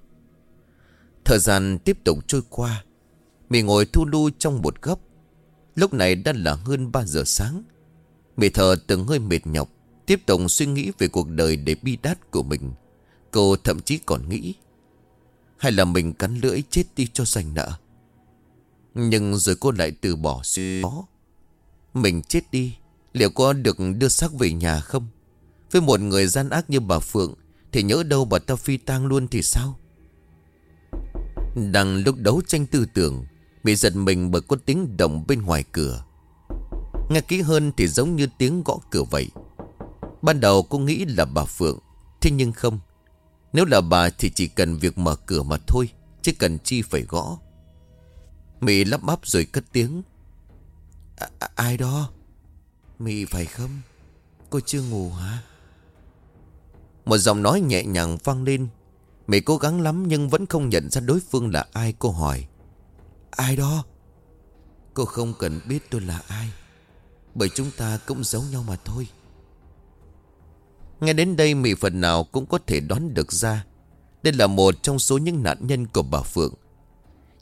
Thời gian tiếp tục trôi qua. Mỹ ngồi thu lưu trong một góc. Lúc này đã là hơn 3 giờ sáng. Mẹ thờ từng hơi mệt nhọc, Tiếp tục suy nghĩ về cuộc đời để bi đát của mình. Cô thậm chí còn nghĩ, Hay là mình cắn lưỡi chết đi cho sành nợ? Nhưng rồi cô lại từ bỏ suy đó. Mình chết đi, Liệu có được đưa xác về nhà không? Với một người gian ác như bà Phượng, Thì nhớ đâu bà ta phi tang luôn thì sao? Đang lúc đấu tranh tư tưởng, Bị giật mình bởi có tiếng động bên ngoài cửa. Nghe kỹ hơn thì giống như tiếng gõ cửa vậy. Ban đầu cô nghĩ là bà Phượng Thế nhưng không. Nếu là bà thì chỉ cần việc mở cửa mà thôi Chứ cần chi phải gõ. Mị lắp bắp rồi cất tiếng. À, à, Ai đó? Mị phải không? Cô chưa ngủ hả? Một giọng nói nhẹ nhàng vang lên. Mị cố gắng lắm nhưng vẫn không nhận ra đối phương là ai cô hỏi. Ai đó? Cô không cần biết tôi là ai. Bởi chúng ta cũng giống nhau mà thôi. Nghe đến đây Mỹ phần nào cũng có thể đoán được ra. Đây là một trong số những nạn nhân của bà Phượng.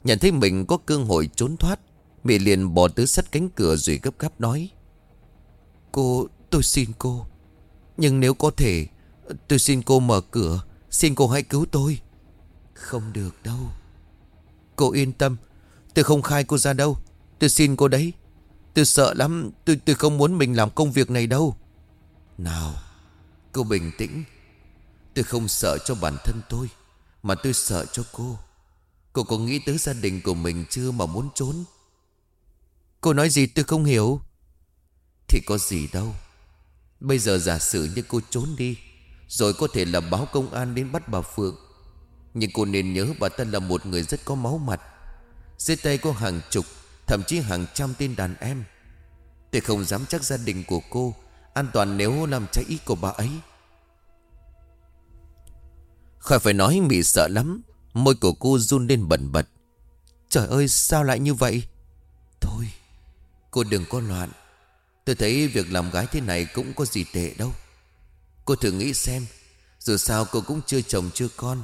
Nhận thấy mình có cơ hội trốn thoát Mỹ liền bỏ tới sắt cánh cửa rồi gấp gáp nói Cô, tôi xin cô. Nhưng nếu có thể Tôi xin cô mở cửa. Xin cô hãy cứu tôi. Không được đâu. Cô yên tâm Tôi không khai cô ra đâu. Tôi xin cô đấy. Tôi sợ lắm, Tôi tôi không muốn mình làm công việc này đâu. Nào, Cô bình tĩnh. Tôi không sợ cho bản thân tôi, Mà tôi sợ cho cô. Cô có nghĩ tới gia đình của mình chưa mà muốn trốn? Cô nói gì tôi không hiểu. Thì có gì đâu. Bây giờ giả sử như cô trốn đi, Rồi có thể là báo công an đến bắt bà Phượng. Nhưng cô nên nhớ bà ta là một người rất có máu mặt. Dưới tay có hàng chục Thậm chí hàng trăm tên đàn em. Tôi không dám chắc gia đình của cô An toàn nếu làm trái ý của bà ấy. Khỏi phải nói Mỹ sợ lắm, Môi của cô run lên bẩn bật. Trời ơi, sao lại như vậy? Thôi, Cô đừng có loạn. Tôi thấy việc làm gái thế này cũng có gì tệ đâu. Cô thử nghĩ xem, Dù sao cô cũng chưa chồng chưa con.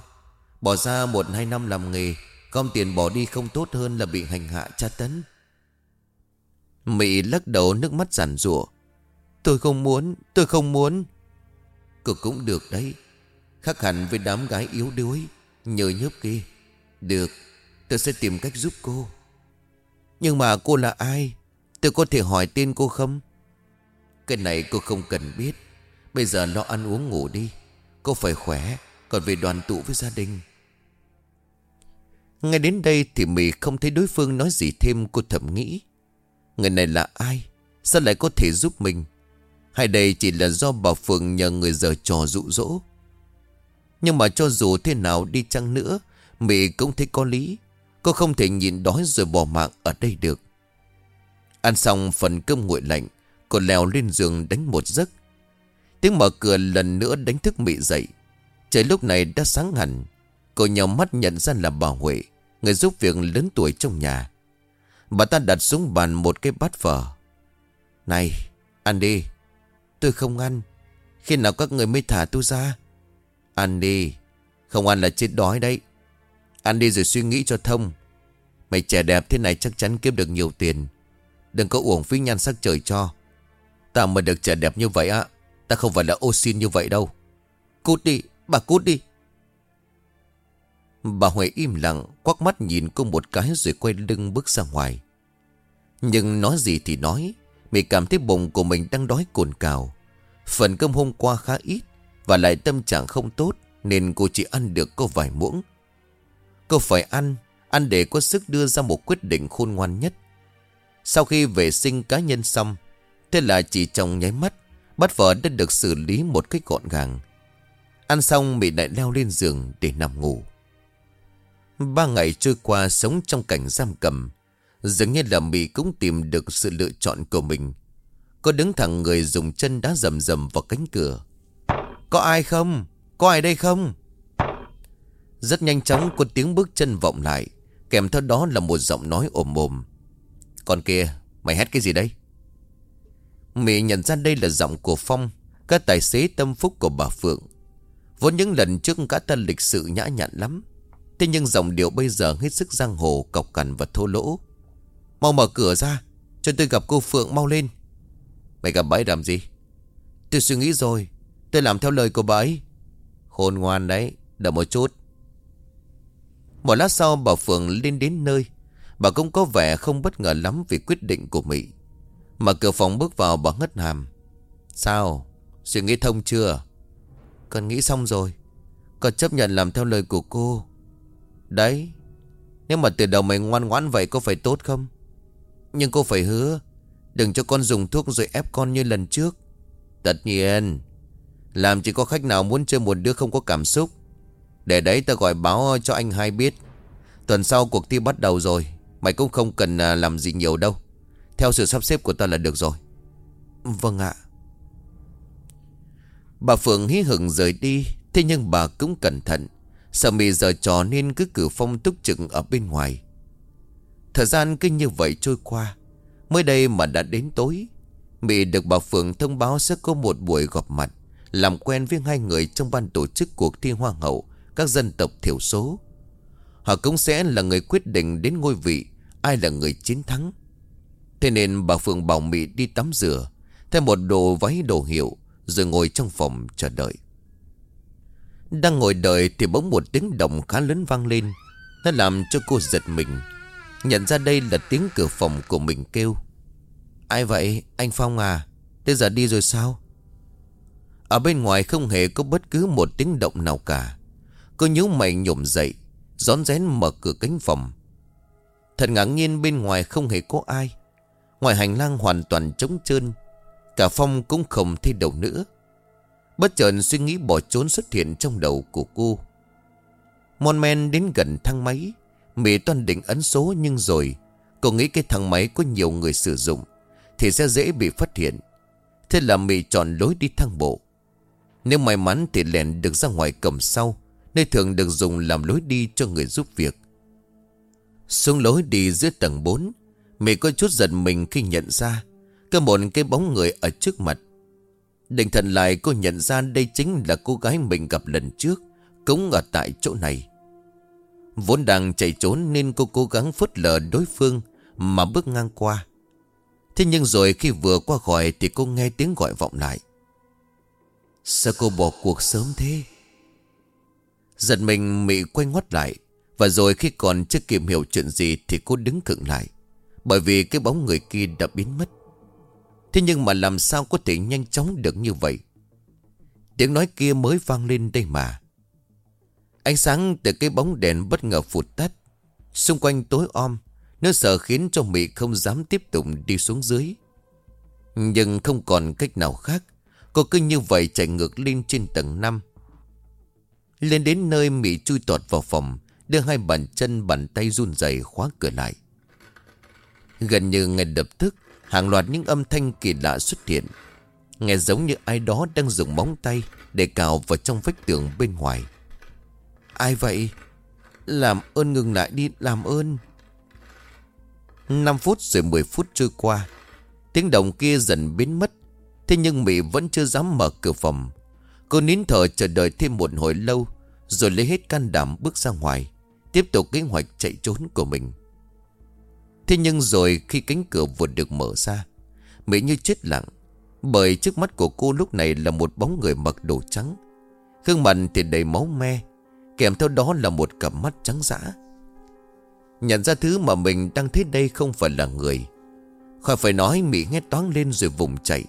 Bỏ ra một hai năm làm nghề, Gom tiền bỏ đi không tốt hơn là bị hành hạ tra tấn. Mỹ lắc đầu nước mắt giản rủa Tôi không muốn, Tôi không muốn. Cực cũng được đấy. Khác hẳn với đám gái yếu đuối, Nhờ nhớp kia. Được, Tôi sẽ tìm cách giúp cô. Nhưng mà cô là ai? Tôi có thể hỏi tên cô không? Cái này cô không cần biết. Bây giờ lo ăn uống ngủ đi. Cô phải khỏe, Còn về đoàn tụ với gia đình. Ngay đến đây thì Mỹ không thấy đối phương nói gì thêm, cô thầm nghĩ. Người này là ai? Sao lại có thể giúp mình? Hay đây chỉ là do bà Phượng nhờ người giờ trò dụ dỗ? Nhưng mà cho dù thế nào đi chăng nữa, Mỹ cũng thấy có lý. Cô không thể nhịn đói rồi bỏ mạng ở đây được. Ăn xong phần cơm nguội lạnh, cô leo lên giường đánh một giấc. Tiếng mở cửa lần nữa đánh thức Mỹ dậy. Trời lúc này đã sáng hẳn. Cô nhau mắt nhận ra là bà Huệ Người giúp việc lớn tuổi trong nhà Bà ta đặt xuống bàn một cái bát phở. Này, Ăn đi. Tôi không ăn. Khi nào các người mới thả tôi ra? Ăn đi. Không ăn là chết đói đấy. Ăn đi rồi suy nghĩ cho thông. Mày trẻ đẹp thế này chắc chắn kiếm được nhiều tiền. Đừng có uổng phí nhan sắc trời cho. Ta mà được trẻ đẹp như vậy á. Ta không phải là ô xin như vậy đâu. Cút đi. Bà cút đi. Bà Huệ im lặng, Quắc mắt nhìn cô một cái rồi quay lưng bước ra ngoài. Nhưng nói gì thì nói Mị cảm thấy bụng của mình đang đói cồn cào. Phần cơm hôm qua khá ít Và lại tâm trạng không tốt Nên cô chỉ ăn được có vài muỗng. Cô phải ăn Ăn để có sức đưa ra một quyết định khôn ngoan nhất. Sau khi vệ sinh cá nhân xong, Thế là chỉ trong nháy mắt, Bắt vợ đã được xử lý một cách gọn gàng. Ăn xong Mị lại leo lên giường để nằm ngủ. Ba ngày trôi qua sống trong cảnh giam cầm Dường như là Mỹ cũng tìm được sự lựa chọn của mình Cô đứng thẳng người dùng chân đá rầm rầm vào cánh cửa Có ai không? Có ai đây không? Rất nhanh chóng có tiếng bước chân vọng lại, Kèm theo đó là một giọng nói ồm ồm Con kia, mày hét cái gì đây? Mỹ nhận ra đây là giọng của Phong Các tài xế tâm phúc của bà Phượng Vốn những lần trước cả ta lịch sự nhã nhặn lắm Thế nhưng dòng điệu bây giờ hết sức giang hồ, Cọc cằn và thô lỗ. Mau mở cửa ra, Cho tôi gặp cô Phượng mau lên. Mày gặp bà ấy làm gì? Tôi suy nghĩ rồi, Tôi làm theo lời của bà ấy. Khôn ngoan đấy, Đợi một chút. Một lát sau, bà Phượng lên đến nơi. Bà cũng có vẻ không bất ngờ lắm Vì quyết định của Mỹ. Mở cửa phòng bước vào, bà ngất hàm Sao? Suy nghĩ thông chưa? Con nghĩ xong rồi. Con chấp nhận làm theo lời của cô. Đấy, Nếu mà từ đầu mày ngoan ngoãn vậy có phải tốt không? Nhưng cô phải hứa, Đừng cho con dùng thuốc rồi ép con như lần trước. Tất nhiên, Làm chỉ có khách nào muốn chơi một đứa không có cảm xúc. Để đấy ta gọi báo cho anh hai biết. Tuần sau cuộc thi bắt đầu rồi, Mày cũng không cần à, làm gì nhiều đâu. Theo sự sắp xếp của ta là được rồi. Vâng ạ. Bà Phượng hí hửng rời đi, Thế nhưng bà cũng cẩn thận. Sợ mì giờ trò nên cứ cử phong túc trực ở bên ngoài. Thời gian cứ như vậy trôi qua. Mới đây mà đã đến tối, Mị được bà Phượng thông báo sẽ có một buổi gặp mặt, Làm quen với hai người trong ban tổ chức cuộc thi hoa hậu, Các dân tộc thiểu số. Họ cũng sẽ là người quyết định đến ngôi vị, Ai là người chiến thắng. Thế nên bà Phượng bảo Mị đi tắm rửa, thay một đồ váy đồ hiệu, Rồi ngồi trong phòng chờ đợi. Đang ngồi đợi thì bỗng một tiếng động khá lớn vang lên. Nó làm cho cô giật mình. Nhận ra đây là tiếng cửa phòng của mình kêu. Ai vậy? Anh Phong à? Thế giờ đi rồi sao? Ở bên ngoài không hề có bất cứ một tiếng động nào cả. Cô nhíu mày nhổm dậy, Rón rén mở cửa cánh phòng. Thật ngạc nhiên bên ngoài không hề có ai. Ngoài hành lang hoàn toàn trống trơn, Cả Phong cũng không thấy đầu nữa. Bất chợt suy nghĩ bỏ trốn xuất hiện trong đầu của cô. Mon men đến gần thang máy. Mỹ toàn định ấn số nhưng rồi, Cô nghĩ cái thang máy có nhiều người sử dụng Thì sẽ dễ bị phát hiện. Thế là Mỹ chọn lối đi thang bộ. Nếu may mắn thì lèn được ra ngoài cầm sau, Nơi thường được dùng làm lối đi cho người giúp việc. Xuống lối đi dưới tầng 4 Mỹ có chút giật mình khi nhận ra cơ một cái bóng người ở trước mặt đình thần lại cô nhận ra đây chính là cô gái mình gặp lần trước, Cũng ở tại chỗ này. Vốn đang chạy trốn nên cô cố gắng phớt lờ đối phương Mà bước ngang qua. Thế nhưng rồi khi vừa qua khỏi Thì cô nghe tiếng gọi vọng lại. Sao cô bỏ cuộc sớm thế? Giật mình Mị quay ngoắt lại, Và rồi khi còn chưa kịp hiểu chuyện gì Thì cô đứng cựng lại, Bởi vì cái bóng người kia đã biến mất. Thế nhưng mà làm sao có thể nhanh chóng được như vậy? Tiếng nói kia mới vang lên đây mà. Ánh sáng từ cái bóng đèn bất ngờ phụt tắt. Xung quanh tối om Nó sợ khiến cho Mỹ không dám tiếp tục đi xuống dưới. Nhưng không còn cách nào khác, Cô cứ như vậy chạy ngược lên trên tầng 5 Lên đến nơi Mỹ chui tọt vào phòng, Đưa hai bàn chân bàn tay run rẩy khóa cửa lại. Gần như ngay lập tức Hàng loạt những âm thanh kỳ lạ xuất hiện. Nghe giống như ai đó đang dùng móng tay Để cào vào trong vách tường bên ngoài. Ai vậy? Làm ơn ngừng lại đi, làm ơn. 5 phút rồi 10 phút trôi qua. Tiếng động kia dần biến mất. Thế nhưng Mỹ vẫn chưa dám mở cửa phòng. Cô nín thở chờ đợi thêm một hồi lâu, Rồi lấy hết can đảm bước ra ngoài, Tiếp tục kế hoạch chạy trốn của mình. Thế nhưng rồi khi cánh cửa vừa được mở ra, Mỹ như chết lặng, Bởi trước mắt của cô lúc này là một bóng người mặc đồ trắng. Khương mặt thì đầy máu me, Kèm theo đó là một cặp mắt trắng dã. Nhận ra thứ mà mình đang thấy đây không phải là người. Khỏi phải nói Mỹ nghe toán lên rồi vùng chạy.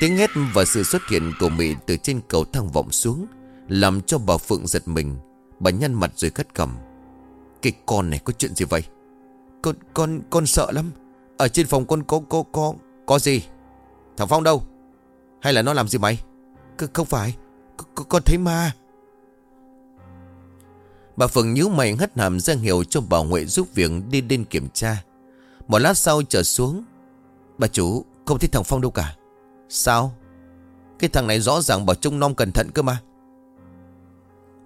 Tiếng hét và sự xuất hiện của Mỹ từ trên cầu thang vọng xuống, Làm cho bà Phượng giật mình, Bà nhăn mặt rồi cất cầm Cái con này có chuyện gì vậy? Con con con sợ lắm Ở trên phòng con có có có có gì Thằng Phong đâu Hay là nó làm gì mày C Không phải C Con thấy ma Bà Phượng nhíu mày hất hàm ra hiệu cho bà Huệ giúp việc đi lên kiểm tra. Một lát sau trở xuống. Bà chủ, không thấy thằng Phong đâu cả. Sao? Cái thằng này rõ ràng bảo trông non cẩn thận cơ mà.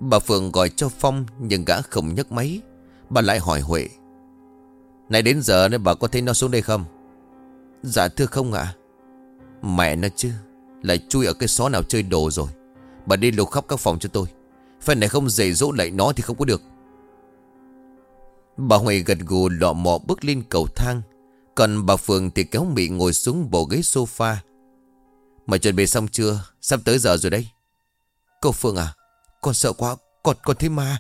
Bà Phượng gọi cho Phong nhưng gã không nhấc máy. Bà lại hỏi Huệ. Này đến giờ nên bà có thấy nó xuống đây không? Dạ thưa không ạ. Mẹ nó chứ. Lại chui ở cái xó nào chơi đồ rồi. Bà đi lục khắp các phòng cho tôi. Phần này không dạy dỗ lại nó thì không có được Bà Huệ gật gù lọ mọ bước lên cầu thang Còn bà Phượng thì kéo Mỹ ngồi xuống bộ ghế sofa Mày chuẩn bị xong chưa Sắp tới giờ rồi đây Cô Phương à Con sợ quá Con, con thấy ma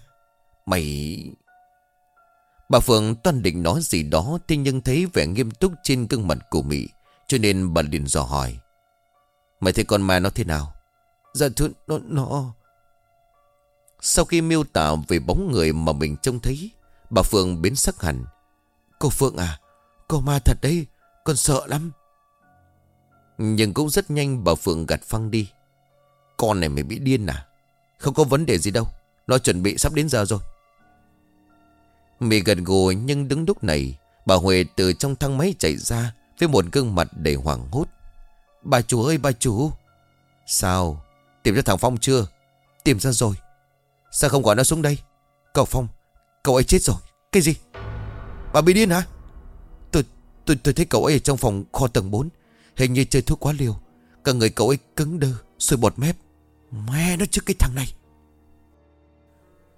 Mày Bà Phượng toan định nói gì đó Thế nhưng thấy vẻ nghiêm túc trên gương mặt của Mỹ Cho nên bà liền dò hỏi. Mày thấy con ma nó thế nào? Dạ thưa nó, nó. Sau khi miêu tả về bóng người mà mình trông thấy Bà Phượng biến sắc hẳn. Cô Phượng à Cô ma thật đấy Con sợ lắm. Nhưng cũng rất nhanh bà Phượng gạt phăng đi. Con này mày bị điên à? Không có vấn đề gì đâu Nó chuẩn bị sắp đến giờ rồi mì gật gù nhưng đứng lúc này, Bà Huệ từ trong thang máy chạy ra Với một gương mặt đầy hoảng hốt. Bà chủ ơi, bà chủ. Sao? Tìm ra thằng Phong chưa? Tìm ra rồi. Sao không gọi nó xuống đây? Cậu Phong, Cậu ấy chết rồi. Cái gì? Bà bị điên hả? Tôi tôi tôi thấy cậu ấy ở trong phòng kho tầng 4 Hình như chơi thuốc quá liều. Cả người cậu ấy cứng đơ, Sôi bọt mép. Mẹ nó chứ cái thằng này.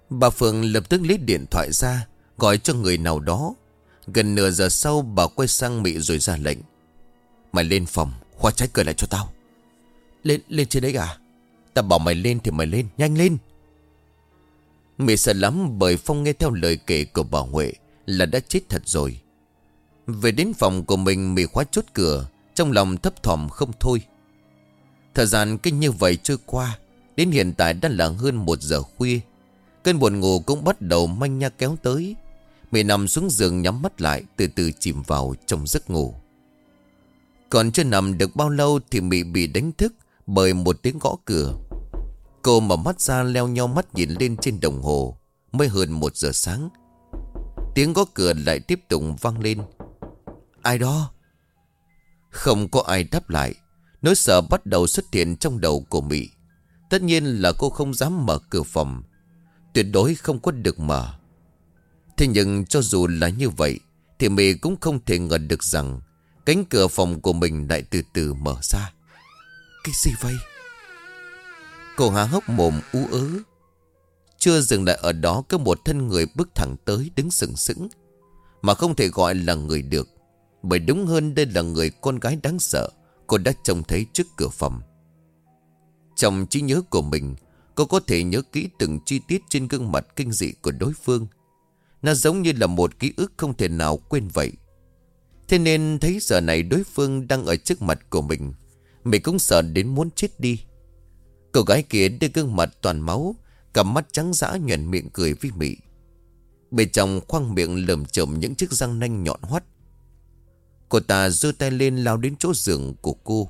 Bà Phượng lập tức lấy điện thoại ra Gọi cho người nào đó. Gần nửa giờ sau bà quay sang Mị rồi ra lệnh. Mày lên phòng Khóa trái cửa lại cho tao. Lên lên trên đấy à Tao bảo mày lên thì mày lên Nhanh lên. Mị sợ lắm bởi Phong nghe theo lời kể của bà Huệ Là đã chết thật rồi. Về đến phòng của mình Mị khóa chốt cửa Trong lòng thấp thỏm không thôi. Thời gian kinh như vậy trôi qua Đến hiện tại đã là hơn một giờ khuya. Cơn buồn ngủ cũng bắt đầu manh nha kéo tới Mị nằm xuống giường nhắm mắt lại, Từ từ chìm vào trong giấc ngủ. Còn chưa nằm được bao lâu Thì Mị bị đánh thức Bởi một tiếng gõ cửa. Cô mở mắt ra leo nhau mắt nhìn lên trên đồng hồ. Mới hơn một giờ sáng, Tiếng gõ cửa lại tiếp tục vang lên. Ai đó? Không có ai đáp lại. Nỗi sợ bắt đầu xuất hiện trong đầu của Mỹ Tất nhiên là cô không dám mở cửa phòng. Tuyệt đối không có được mở. Thế nhưng cho dù là như vậy, Thì Mỹ cũng không thể ngờ được rằng Cánh cửa phòng của mình lại từ từ mở ra. Cái gì vậy? Cô há hốc mồm ú ớ. Chưa dừng lại ở đó, Có một thân người bước thẳng tới đứng sừng sững, Mà không thể gọi là người được, Bởi đúng hơn đây là người con gái đáng sợ Cô đã trông thấy trước cửa phòng. Trong trí nhớ của mình, Cô có thể nhớ kỹ từng chi tiết trên gương mặt kinh dị của đối phương nó giống như là một ký ức không thể nào quên vậy. Thế nên thấy giờ này đối phương đang ở trước mặt của mình Mình cũng sợ đến muốn chết đi. Cô gái kia đưa gương mặt toàn máu Cầm mắt trắng dã nhuận miệng cười với mị Bên trong khoang miệng lầm chầm những chiếc răng nanh nhọn hoắt. Cô ta giơ tay lên lao đến chỗ giường của cô.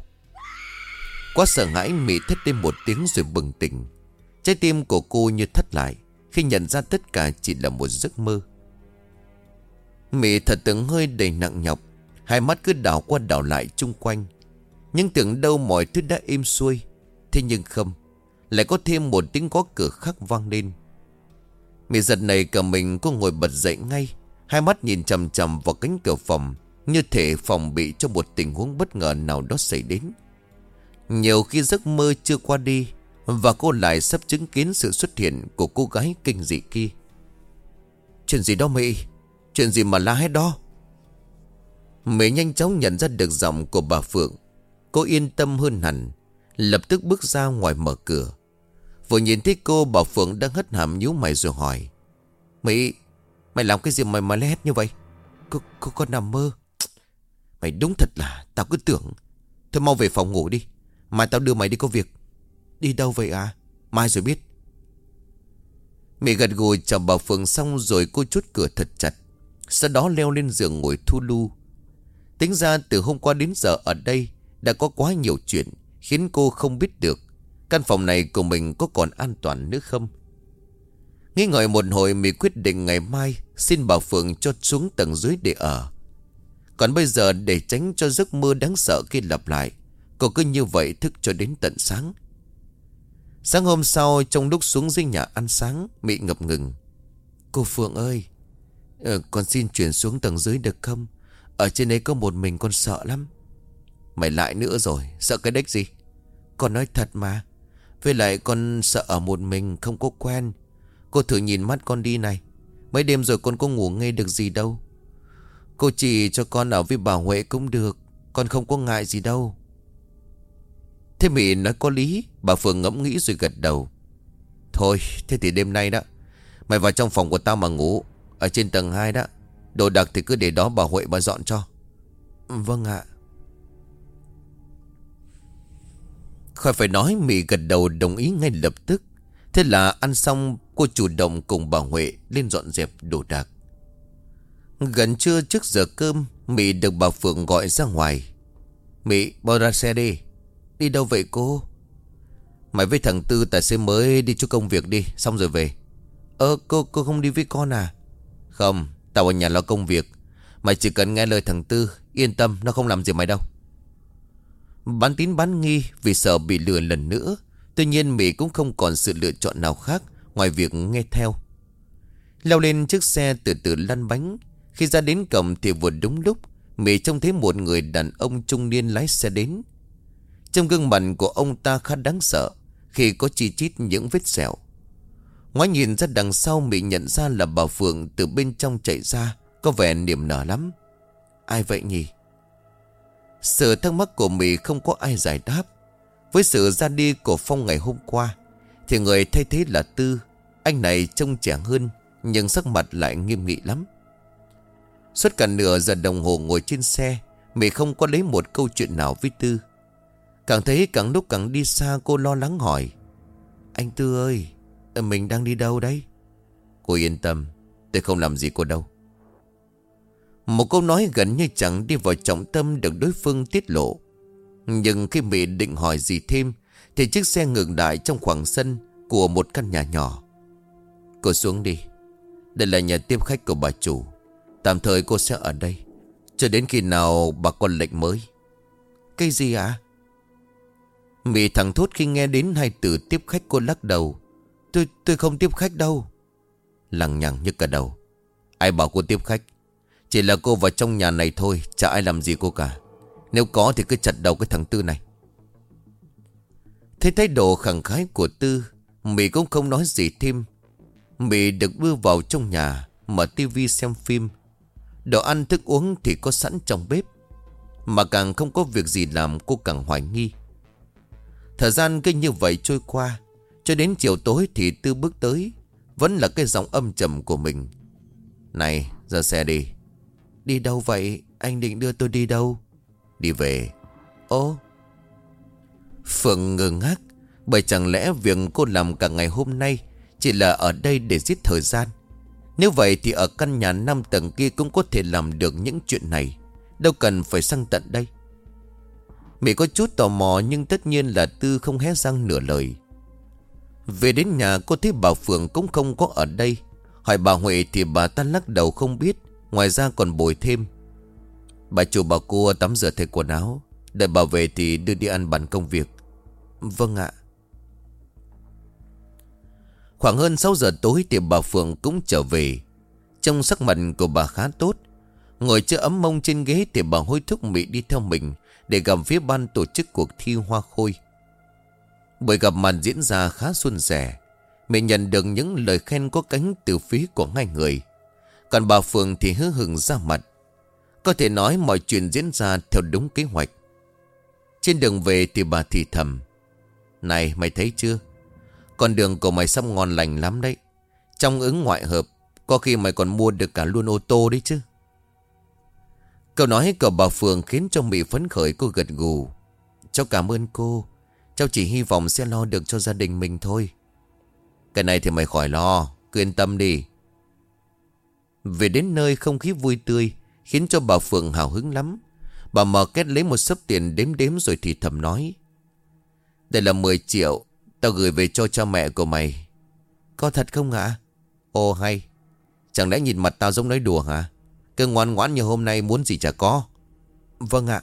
Quá sợ hãi mị thét lên một tiếng rồi bừng tỉnh. Trái tim của cô như thất lại. Khi nhận ra tất cả chỉ là một giấc mơ. Mị thật tưởng hơi đầy nặng nhọc, Hai mắt cứ đảo qua đảo lại chung quanh. Nhưng tưởng đâu mọi thứ đã im xuôi, Thế nhưng không, Lại có thêm một tiếng có cửa khác vang lên. Mị giật này cả mình cô ngồi bật dậy ngay, Hai mắt nhìn chầm chầm vào cánh cửa phòng, Như thể phòng bị cho một tình huống bất ngờ nào đó xảy đến. Nhiều khi giấc mơ chưa qua đi và cô lại sắp chứng kiến sự xuất hiện của cô gái kinh dị kia. Chuyện gì đó Mỹ? Chuyện gì mà la hết đó? Mỹ nhanh chóng nhận ra được giọng của bà Phượng. Cô yên tâm hơn hẳn Lập tức bước ra ngoài mở cửa. Vừa nhìn thấy cô bà Phượng đang hất hàm nhíu mày rồi hỏi Mỹ Mày làm cái gì mà mà lét như vậy? Cô, cô có nằm mơ? Mày đúng thật là Tao cứ tưởng. Thôi mau về phòng ngủ đi Mai tao đưa mày đi có việc. Đi đâu vậy à Mai rồi biết. Mẹ gật gù chào bà Phượng xong rồi cô chốt cửa thật chặt. Sau đó leo lên giường ngồi thu lu. Tính ra từ hôm qua đến giờ ở đây Đã có quá nhiều chuyện Khiến cô không biết được. Căn phòng này của mình có còn an toàn nữa không? Nghĩ ngợi một hồi Mỹ quyết định ngày mai Xin bà Phượng cho xuống tầng dưới để ở. Còn bây giờ để tránh cho giấc mơ đáng sợ kia lặp lại, Cô cứ như vậy thức cho đến tận sáng. Sáng hôm sau Trong lúc xuống dưới nhà ăn sáng Mỹ ngập ngừng. Cô Phượng ơi ừ, Con xin chuyển xuống tầng dưới được không? Ở trên đấy có một mình con sợ lắm. Mày lại nữa rồi Sợ cái đếch gì? Con nói thật mà. Với lại con sợ ở một mình không có quen. Cô thử nhìn mắt con đi này. Mấy đêm rồi con có ngủ nghe được gì đâu. Cô chỉ cho con ở với bà Huệ cũng được Con không có ngại gì đâu. Thế Mỹ nói có lý. Bà Phương ngẫm nghĩ rồi gật đầu. Thôi, thế thì đêm nay đó, Mày vào trong phòng của tao mà ngủ, Ở trên tầng 2 đó, Đồ đặc thì cứ để đó bà Huệ bà dọn cho. Vâng ạ. Khỏi phải nói Mỹ gật đầu đồng ý ngay lập tức. Thế là ăn xong, cô chủ động cùng bà Huệ lên dọn dẹp đồ đạc. Gần trưa trước giờ cơm Mỹ được bà Phượng gọi ra ngoài. Mỹ bỏ ra xe đi. Đi đâu vậy cô? Mày với thằng Tư tài xế mới đi chút công việc đi, Xong rồi về. Ơ, cô cô không đi với con à? Không, tao ở nhà lo công việc. Mày chỉ cần nghe lời thằng Tư, Yên tâm, nó không làm gì mày đâu. Bán tín bán nghi Vì sợ bị lừa lần nữa. Tuy nhiên Mỹ cũng không còn sự lựa chọn nào khác Ngoài việc nghe theo. Leo lên chiếc xe từ từ lăn bánh. Khi ra đến cổng thì vừa đúng lúc, Mỹ trông thấy một người đàn ông trung niên lái xe đến. Trong gương mặt của ông ta khá đáng sợ. Khi có chi chít những vết sẹo. Ngoái nhìn ra đằng sau Mỹ nhận ra là bà Phượng từ bên trong chạy ra, Có vẻ niềm nở lắm. Ai vậy nhỉ? Sự thắc mắc của Mỹ không có ai giải đáp. Với sự ra đi của Phong ngày hôm qua, Thì người thay thế là Tư. Anh này trông trẻ hơn, Nhưng sắc mặt lại nghiêm nghị lắm. Suốt cả nửa giờ đồng hồ ngồi trên xe Mỹ không có lấy một câu chuyện nào với Tư. Càng thấy càng lúc càng đi xa, cô lo lắng hỏi. Anh Tư ơi ờ, Mình đang đi đâu đấy? Cô yên tâm, Tôi không làm gì cô đâu. Một câu nói gần như chẳng đi vào trọng tâm được đối phương tiết lộ. Nhưng khi Mỹ định hỏi gì thêm, Thì chiếc xe ngừng lại trong khoảng sân Của một căn nhà nhỏ. Cô xuống đi. Đây là nhà tiếp khách của bà chủ. Tạm thời cô sẽ ở đây. Cho đến khi nào bà con lệnh mới? Cái gì ạ? à? Mị thẳng thốt khi nghe đến hai từ tiếp khách, cô lắc đầu. Tôi tôi không tiếp khách đâu. Lằng nhằng như cả đầu. Ai bảo cô tiếp khách? Chỉ là cô vào trong nhà này thôi, Chả ai làm gì cô cả. Nếu có thì cứ chặt đầu cái thằng Tư này. Thấy thái độ khẳng khái của Tư, Mị cũng không nói gì thêm. Mị được đưa vào trong nhà, Mở tivi xem phim. Đồ ăn thức uống thì có sẵn trong bếp. Mà càng không có việc gì làm, cô càng hoài nghi. Thời gian cứ như vậy trôi qua, Cho đến chiều tối thì Tư bước tới, Vẫn là cái giọng âm trầm của mình. Này, ra xe đi. Đi đâu vậy? Anh định đưa tôi đi đâu? Đi về. Ô. Phượng ngơ ngác, Bởi chẳng lẽ việc cô làm cả ngày hôm nay Chỉ là ở đây để giết thời gian? Nếu vậy thì ở căn nhà 5 tầng kia Cũng có thể làm được những chuyện này. Đâu cần phải sang tận đây. Mỹ có chút tò mò nhưng tất nhiên là Tư không hé răng nửa lời. Về đến nhà, cô thấy bà Phượng cũng không có ở đây. Hỏi bà Huệ thì bà ta lắc đầu không biết. Ngoài ra còn bồi thêm. Bà chủ bảo cô tắm rửa thay quần áo. Đợi bà về thì đưa đi ăn bàn công việc. Vâng ạ. Khoảng hơn 6 giờ tối thì bà Phượng cũng trở về. Trong sắc mặt của bà khá tốt. Ngồi chưa ấm mông trên ghế thì bà hối thúc Mỹ đi theo mình để gặp phía ban tổ chức cuộc thi hoa khôi. Buổi gặp mặt diễn ra khá suôn sẻ. Mình nhận được những lời khen có cánh từ phía của hai người. Còn bà Phương thì hứa hừng ra mặt. Có thể nói mọi chuyện diễn ra theo đúng kế hoạch. Trên đường về thì bà thì thầm. Này mày thấy chưa? Con đường của mày sắp ngon lành lắm đấy. Trong ứng ngoại hợp, có khi mày còn mua được cả luôn ô tô đấy chứ. Câu nói của bà Phượng khiến cho Mỹ phấn khởi, cô gật gù. Cháu cảm ơn cô. Cháu chỉ hy vọng sẽ lo được cho gia đình mình thôi. Cái này thì mày khỏi lo. Cứ yên tâm đi. Về đến nơi không khí vui tươi, khiến cho bà Phượng hào hứng lắm. Bà mở két lấy một sấp tiền đếm đếm rồi thì thầm nói. Đây là 10 triệu. Tao gửi về cho cha mẹ của mày. Có thật không ạ? Ồ hay. Chẳng lẽ nhìn mặt tao giống nói đùa hả? Cứ ngoan ngoãn như hôm nay muốn gì chả có. Vâng ạ.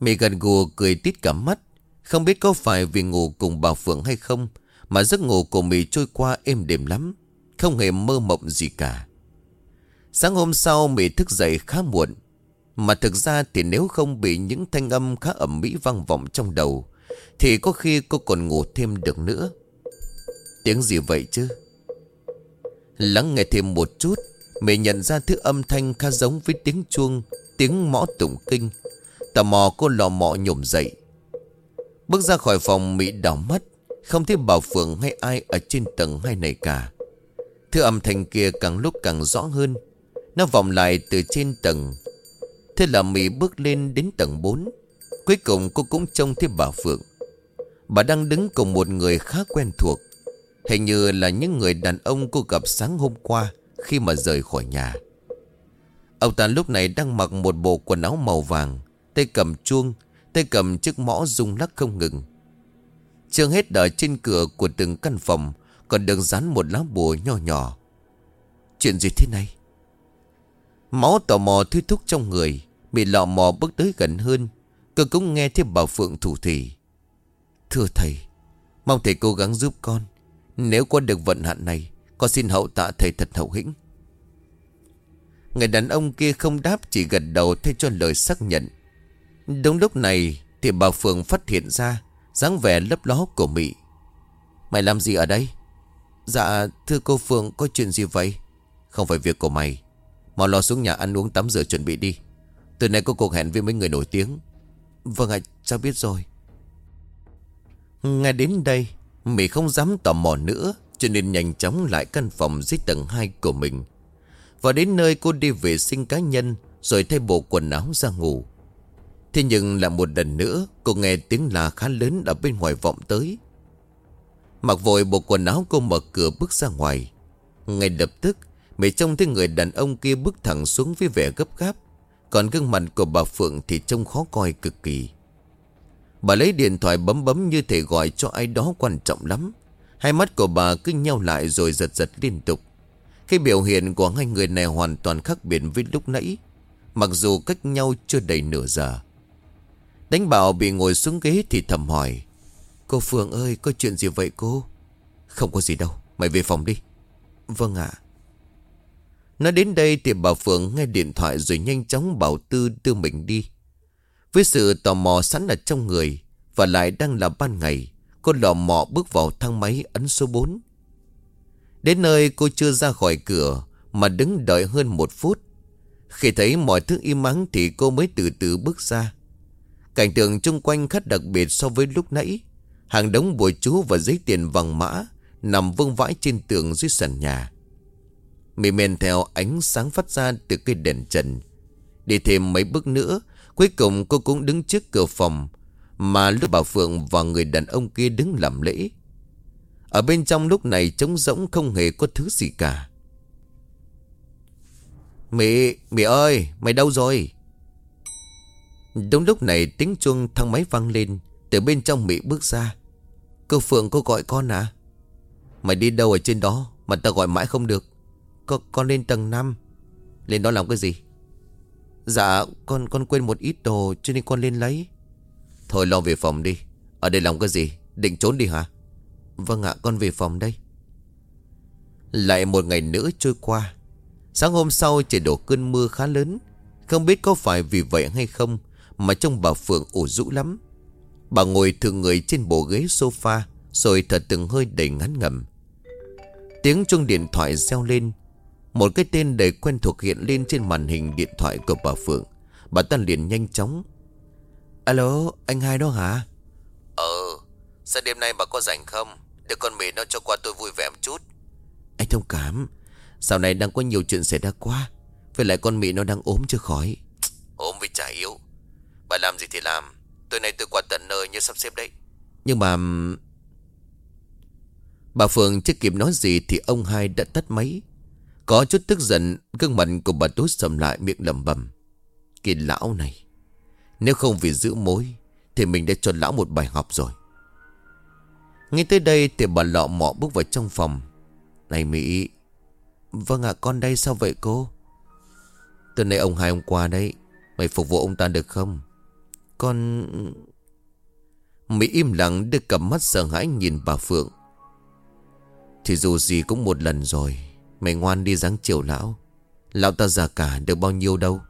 Mị gần gù cười tít cả mắt. Không biết có phải vì ngủ cùng bà Phượng hay không, Mà giấc ngủ của Mị trôi qua êm đềm lắm, Không hề mơ mộng gì cả. Sáng hôm sau, Mị thức dậy khá muộn, Mà thực ra thì nếu không bị những thanh âm khá ẩm mỹ vang vọng trong đầu, Thì có khi cô còn ngủ thêm được nữa. Tiếng gì vậy chứ? Lắng nghe thêm một chút Mị nhận ra thứ âm thanh khá giống với tiếng chuông, Tiếng mõ tụng kinh. Tò mò cô lò mọ nhổm dậy. Bước ra khỏi phòng, Mỹ đỏ mắt, Không thấy Bảo Phượng hay ai ở trên tầng hai này cả. Thứ âm thanh kia càng lúc càng rõ hơn. Nó vòng lại từ trên tầng. Thế là Mỹ bước lên đến tầng 4 Cuối cùng cô cũng trông thấy bà Phượng. Bà đang đứng cùng một người khá quen thuộc. Hình như là những người đàn ông cô gặp sáng hôm qua Khi mà rời khỏi nhà. Ông ta lúc này đang mặc một bộ quần áo màu vàng, Tay cầm chuông, Tay cầm chiếc mõ rung lắc không ngừng. Chưa hết ở trên cửa của từng căn phòng, Còn được dán một lá bùa nhỏ nhỏ. Chuyện gì thế này? Máu tò mò thuy thúc trong người, Bị lọ mò bước tới gần hơn. Cơ cũng nghe thấy bảo Phượng thủ thủy Thưa thầy, Mong thầy cố gắng giúp con. Nếu có được vận hạn này Con xin hậu tạ thầy thật hậu hĩnh. Người đàn ông kia không đáp, Chỉ gật đầu thay cho lời xác nhận. Đúng lúc này Thì bà Phượng phát hiện ra dáng vẻ lấp ló của Mỹ Mày làm gì ở đây? Dạ thưa cô Phượng, có chuyện gì vậy? Không phải việc của mày. Mau lo xuống nhà ăn uống tắm rửa chuẩn bị đi. Từ nay có cuộc hẹn với mấy người nổi tiếng. Vâng ạ, cháu biết rồi. Ngay đến đây Mỹ không dám tò mò nữa, Cho nên nhanh chóng lại căn phòng dưới tầng 2 của mình. Và đến nơi cô đi vệ sinh cá nhân, Rồi thay bộ quần áo ra ngủ. Thế nhưng là một lần nữa, Cô nghe tiếng là khá lớn ở bên ngoài vọng tới. Mặc vội bộ quần áo cô mở cửa bước ra ngoài. Ngay lập tức Mỹ trông thấy người đàn ông kia bước thẳng xuống với vẻ gấp gáp, Còn gương mặt của bà Phượng thì trông khó coi cực kỳ. Bà lấy điện thoại bấm bấm như thể gọi cho ai đó quan trọng lắm. Hai mắt của bà cứ nhau lại rồi giật giật liên tục. Khi biểu hiện của hai người này hoàn toàn khác biệt với lúc nãy, Mặc dù cách nhau chưa đầy nửa giờ. Đánh bảo bị ngồi xuống ghế thì thầm hỏi, Cô Phương ơi, có chuyện gì vậy cô? Không có gì đâu, Mày về phòng đi. Vâng ạ. Nói đến đây thì bà Phượng nghe điện thoại rồi nhanh chóng bảo Tư đưa mình đi. Với sự tò mò sẵn ở trong người và lại đang là ban ngày, cô lò mò bước vào thang máy ấn số 4. Đến nơi cô chưa ra khỏi cửa mà đứng đợi hơn một phút. Khi thấy mọi thứ im ắng thì cô mới từ từ bước ra. Cảnh tượng chung quanh khá đặc biệt so với lúc nãy. Hàng đống bùa chú và giấy tiền vàng mã nằm vương vãi trên tường dưới sàn nhà. Mì men theo ánh sáng phát ra từ cây đèn trần Đi thêm mấy bước nữa Cuối cùng cô cũng đứng trước cửa phòng Mà lúc bà Phượng và người đàn ông kia đứng làm lễ. Ở bên trong lúc này trống rỗng không hề có thứ gì cả. Mỹ, Mỹ ơi, mày đâu rồi? Đúng lúc này tiếng chuông thang máy vang lên Từ bên trong Mị bước ra. Cô Phượng cô gọi con à? Mày đi đâu ở trên đó Mà tao gọi mãi không được. Con, con lên tầng 5 Lên đó làm cái gì? Dạ con con quên một ít đồ Cho nên con lên lấy. Thôi lo về phòng đi. Ở đây làm cái gì? Định trốn đi hả? Vâng ạ, con về phòng đây. Lại một ngày nữa trôi qua. Sáng hôm sau trời đổ cơn mưa khá lớn. Không biết có phải vì vậy hay không Mà trong bà Phượng ủ rũ lắm. Bà ngồi thường người trên bộ ghế sofa, Rồi thật từng hơi đầy ngắn ngầm Tiếng chuông điện thoại reo lên một cái tên đầy quen thuộc hiện lên trên màn hình điện thoại của bà Phượng. Bà ta liền nhanh chóng. Alo anh hai đó hả? Ờ Sao đêm nay bà có rảnh không? Để con mì nó cho qua tôi vui vẻ một chút. Anh thông cảm. Dạo này đang có nhiều chuyện xảy ra qua Với lại con mị nó đang ốm chưa khỏi. Ốm vì chả yếu. Bà làm gì thì làm. Tối nay tôi qua tận nơi như sắp xếp đấy. Nhưng mà Bà Phượng chưa kịp nói gì Thì ông hai đã tắt máy có chút tức giận, Gương mặt của bà tối sầm lại, miệng lầm bầm Kỳ lão này, Nếu không vì giữ mối, Thì mình đã cho lão một bài học rồi. Ngay tới đây thì bà lọ mọ bước vào trong phòng. Này Mỹ Vâng ạ, con đây sao vậy cô? Từ nay ông hai hôm qua đấy, Mày phục vụ ông ta được không? Con Mỹ im lặng, đưa cầm mắt sợ hãi nhìn bà Phượng. Thì dù gì cũng một lần rồi Mày ngoan đi dáng chiều lão. Lão ta già cả được bao nhiêu đâu.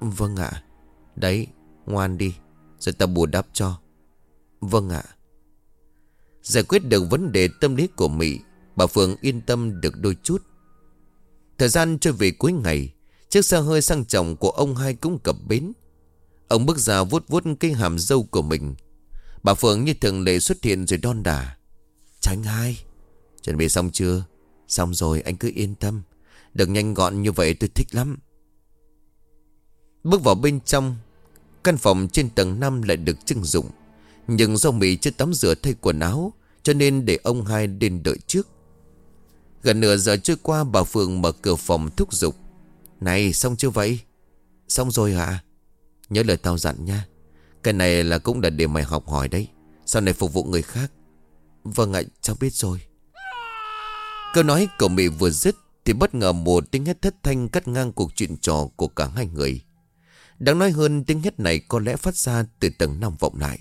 Vâng ạ. Đấy, ngoan đi, Rồi ta bù đắp cho. Vâng ạ. Giải quyết được vấn đề tâm lý của Mỹ Bà Phương yên tâm được đôi chút. Thời gian trôi về cuối ngày, Chiếc xe hơi sang trọng của ông hai cũng cập bến. Ông bước ra vuốt vuốt cây hàm dâu của mình. Bà Phượng như thường lệ xuất hiện rồi đon đà Tránh hai, Chuẩn bị xong chưa? Xong rồi anh cứ yên tâm. Được nhanh gọn như vậy tôi thích lắm. Bước vào bên trong, Căn phòng trên tầng 5 lại được trưng dụng. Nhưng do Mỹ chưa tắm rửa thay quần áo, Cho nên để ông hai đến đợi trước. Gần nửa giờ trôi qua, bà Phương mở cửa phòng thúc giục. Này, xong chưa vậy? Xong rồi hả? Nhớ lời tao dặn nha. Cái này là cũng là để mày học hỏi đấy. Sau này phục vụ người khác. Vâng ạ, cháu biết rồi. Câu nói của Mỹ vừa dứt Thì bất ngờ một tiếng hét thất thanh Cắt ngang cuộc chuyện trò của cả hai người. Đáng nói hơn tiếng hét này Có lẽ phát ra từ tầng năm vọng lại.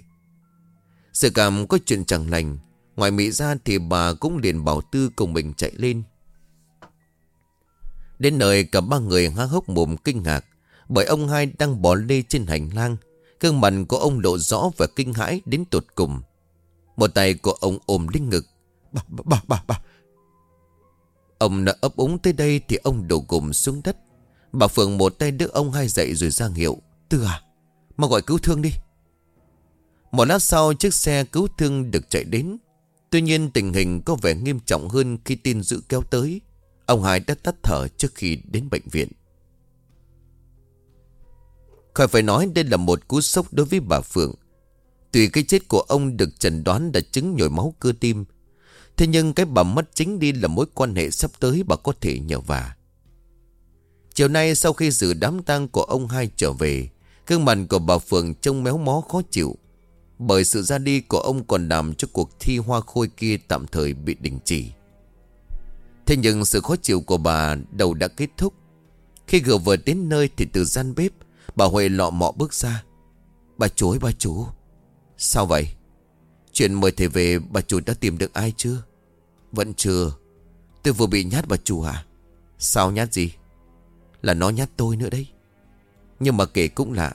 Sự cảm có chuyện chẳng lành Ngoài Mỹ ra thì bà cũng liền bảo tư cùng mình chạy lên. Đến nơi cả ba người há hốc mồm kinh ngạc Bởi ông hai đang bỏ lê trên hành lang. Cương mặt của ông lộ rõ và kinh hãi đến tột cùng. Một tay của ông ôm lên ngực. Bà, bà, bà, bà Ông đã ấp úng tới đây thì ông đổ gục xuống đất. Bà Phượng một tay đỡ ông hai dậy rồi ra hiệu, Tư à Mà gọi cứu thương đi. Một lát sau, chiếc xe cứu thương được chạy đến. Tuy nhiên, tình hình có vẻ nghiêm trọng hơn khi tin dữ kéo tới. Ông hai đã tắt thở trước khi đến bệnh viện. Khỏi phải nói đây là một cú sốc đối với bà Phượng. Tuy cái chết của ông được chẩn đoán là chứng nhồi máu cơ tim Thế nhưng cái bà mất chính đi là mối quan hệ sắp tới bà có thể nhờ vả. Chiều nay sau khi dự đám tang của ông hai trở về Gương mặt của bà Phượng trông méo mó khó chịu. Bởi sự ra đi của ông còn làm cho cuộc thi hoa khôi kia tạm thời bị đình chỉ. Thế nhưng sự khó chịu của bà đầu đã kết thúc. Khi vừa vừa đến nơi thì từ gian bếp Bà Huệ lọ mọ bước ra. Bà chú ơi bà chú, Sao vậy? Chuyện mời thầy về, bà chủ đã tìm được ai chưa? Vẫn chưa. Tôi vừa bị nhát bà chủ hả? Sao nhát gì? Là nó nhát tôi nữa đấy. Nhưng mà kể cũng lạ,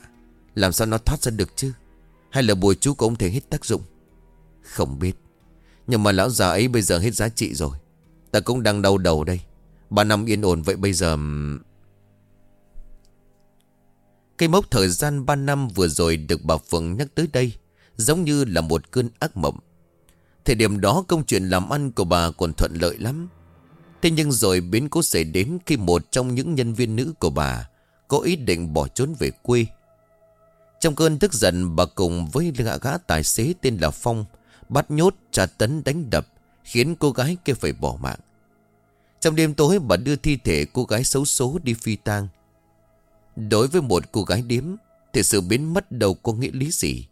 Làm sao nó thoát ra được chứ? Hay là bùa chú của ông thầy hết tác dụng? Không biết. Nhưng mà lão già ấy bây giờ hết giá trị rồi. Ta cũng đang đau đầu đây. Ba năm yên ổn, vậy bây giờ Cây mốc thời gian 3 năm vừa rồi được bà Phượng nhắc tới đây Giống như là một cơn ác mộng. Thời điểm đó công chuyện làm ăn của bà còn thuận lợi lắm. Thế nhưng rồi biến cố xảy đến khi một trong những nhân viên nữ của bà Có ý định bỏ trốn về quê. Trong cơn tức giận bà cùng với gã gã tài xế tên là Phong Bắt nhốt, tra tấn đánh đập Khiến cô gái kia phải bỏ mạng. Trong đêm tối bà đưa thi thể cô gái xấu số đi phi tang. Đối với một cô gái điếm Thì sự biến mất đâu có nghĩa lý gì.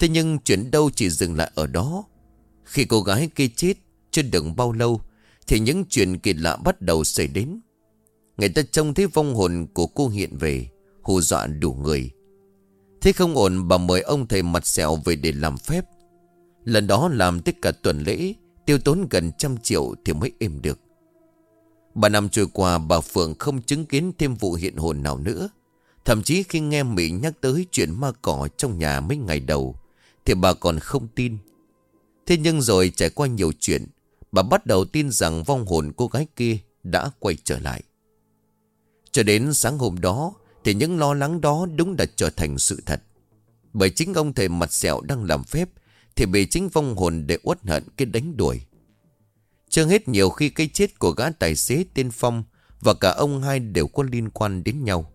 Thế nhưng chuyện đâu chỉ dừng lại ở đó. Khi cô gái kia chết, Chưa được bao lâu, Thì những chuyện kỳ lạ bắt đầu xảy đến. Người ta trông thấy vong hồn của cô hiện về, Hù dọa đủ người. Thế không ổn, bà mời ông thầy mặt sẹo về để làm phép. Lần đó làm tất cả tuần lễ, Tiêu tốn gần trăm triệu thì mới êm được. Ba năm trôi qua, bà Phượng không chứng kiến thêm vụ hiện hồn nào nữa. Thậm chí khi nghe Mỹ nhắc tới chuyện ma cỏ trong nhà mấy ngày đầu thì bà còn không tin. Thế nhưng rồi trải qua nhiều chuyện, Bà bắt đầu tin rằng vong hồn cô gái kia đã quay trở lại. Cho đến sáng hôm đó, Thì những lo lắng đó đúng đã trở thành sự thật. Bởi chính ông thầy mặt sẹo đang làm phép, Thì bị chính vong hồn để uất hận cái đánh đuổi. Chưa hết nhiều khi cái chết của gã tài xế tên Phong Và cả ông hai đều có liên quan đến nhau.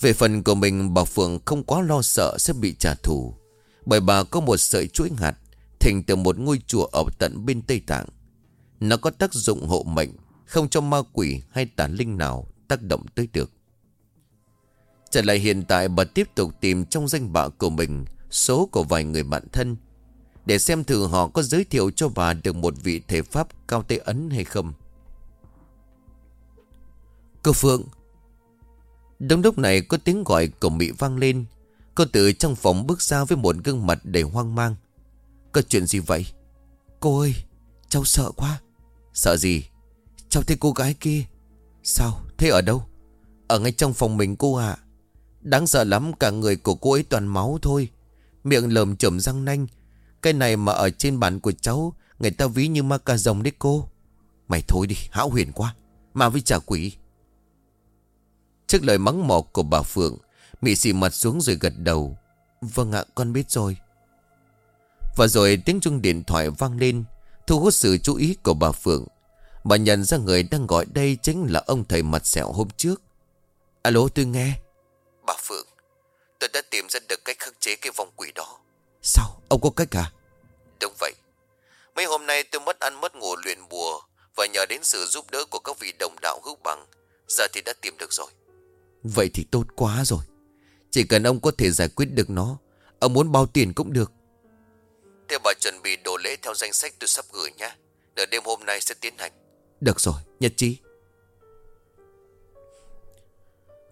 Về phần của mình, bà Phượng không quá lo sợ sẽ bị trả thù. Bởi bà có một sợi chuỗi hạt Thình từ một ngôi chùa ở tận bên Tây Tạng. Nó có tác dụng hộ mệnh, Không cho ma quỷ hay tà linh nào tác động tới được. Trở lại hiện tại, bà tiếp tục tìm trong danh bạ của mình Số của vài người bạn thân để xem thử họ có giới thiệu cho bà được một vị thể pháp cao tê ấn hay không. Cô Phượng Đông lúc này có tiếng gọi của Mỹ vang lên. Cô từ trong phòng bước ra với một gương mặt đầy hoang mang. Có chuyện gì vậy? Cô ơi, Cháu sợ quá. Sợ gì? Cháu thấy cô gái kia. Sao? Thế ở đâu? Ở ngay trong phòng mình cô ạ. Đáng sợ lắm, cả người của cô ấy toàn máu thôi. Miệng lờm chởm răng nanh. Cái này mà ở trên bản của cháu, Người ta ví như ma cà rồng đấy cô. Mày thôi đi, hão huyền quá. Mà với trả quỷ. Trước lời mắng mỏ của bà Phượng Mị xì mặt xuống rồi gật đầu. Vâng ạ con biết rồi. Và rồi tiếng chuông điện thoại vang lên Thu hút sự chú ý của bà Phượng. Bà nhận ra người đang gọi đây Chính là ông thầy mặt sẹo hôm trước. Alo tôi nghe. Bà Phượng Tôi đã tìm ra được cách khắc chế cái vong quỷ đó. Sao? Ông có cách à? Đúng vậy. Mấy hôm nay tôi mất ăn mất ngủ luyện bùa Và nhờ đến sự giúp đỡ của các vị đồng đạo hữu bằng Giờ thì đã tìm được rồi. Vậy thì tốt quá rồi Chỉ cần ông có thể giải quyết được nó Ông muốn bao tiền cũng được. Thế bà chuẩn bị đồ lễ theo danh sách tôi sắp gửi nhé. Nửa đêm hôm nay sẽ tiến hành. Được rồi, nhất trí.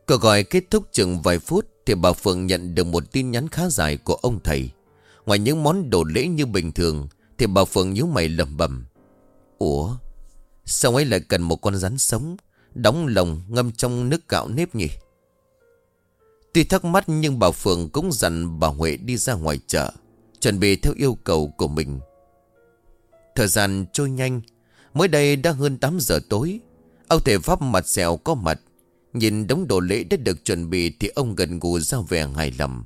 Cuộc gọi kết thúc chừng vài phút Thì bà Phượng nhận được một tin nhắn khá dài của ông thầy. Ngoài những món đồ lễ như bình thường Thì bà Phượng nhíu mày lầm bầm Ủa Sao ấy lại cần một con rắn sống Đóng lồng ngâm trong nước gạo nếp nhỉ Tuy thắc mắc nhưng bà Phượng cũng dặn bà Huệ đi ra ngoài chợ, Chuẩn bị theo yêu cầu của mình. Thời gian trôi nhanh, Mới đây đã hơn 8 giờ tối Ông thể pháp mặt xèo có mặt, Nhìn đống đồ lễ đã được chuẩn bị Thì ông gần gù ra vẻ hài lòng.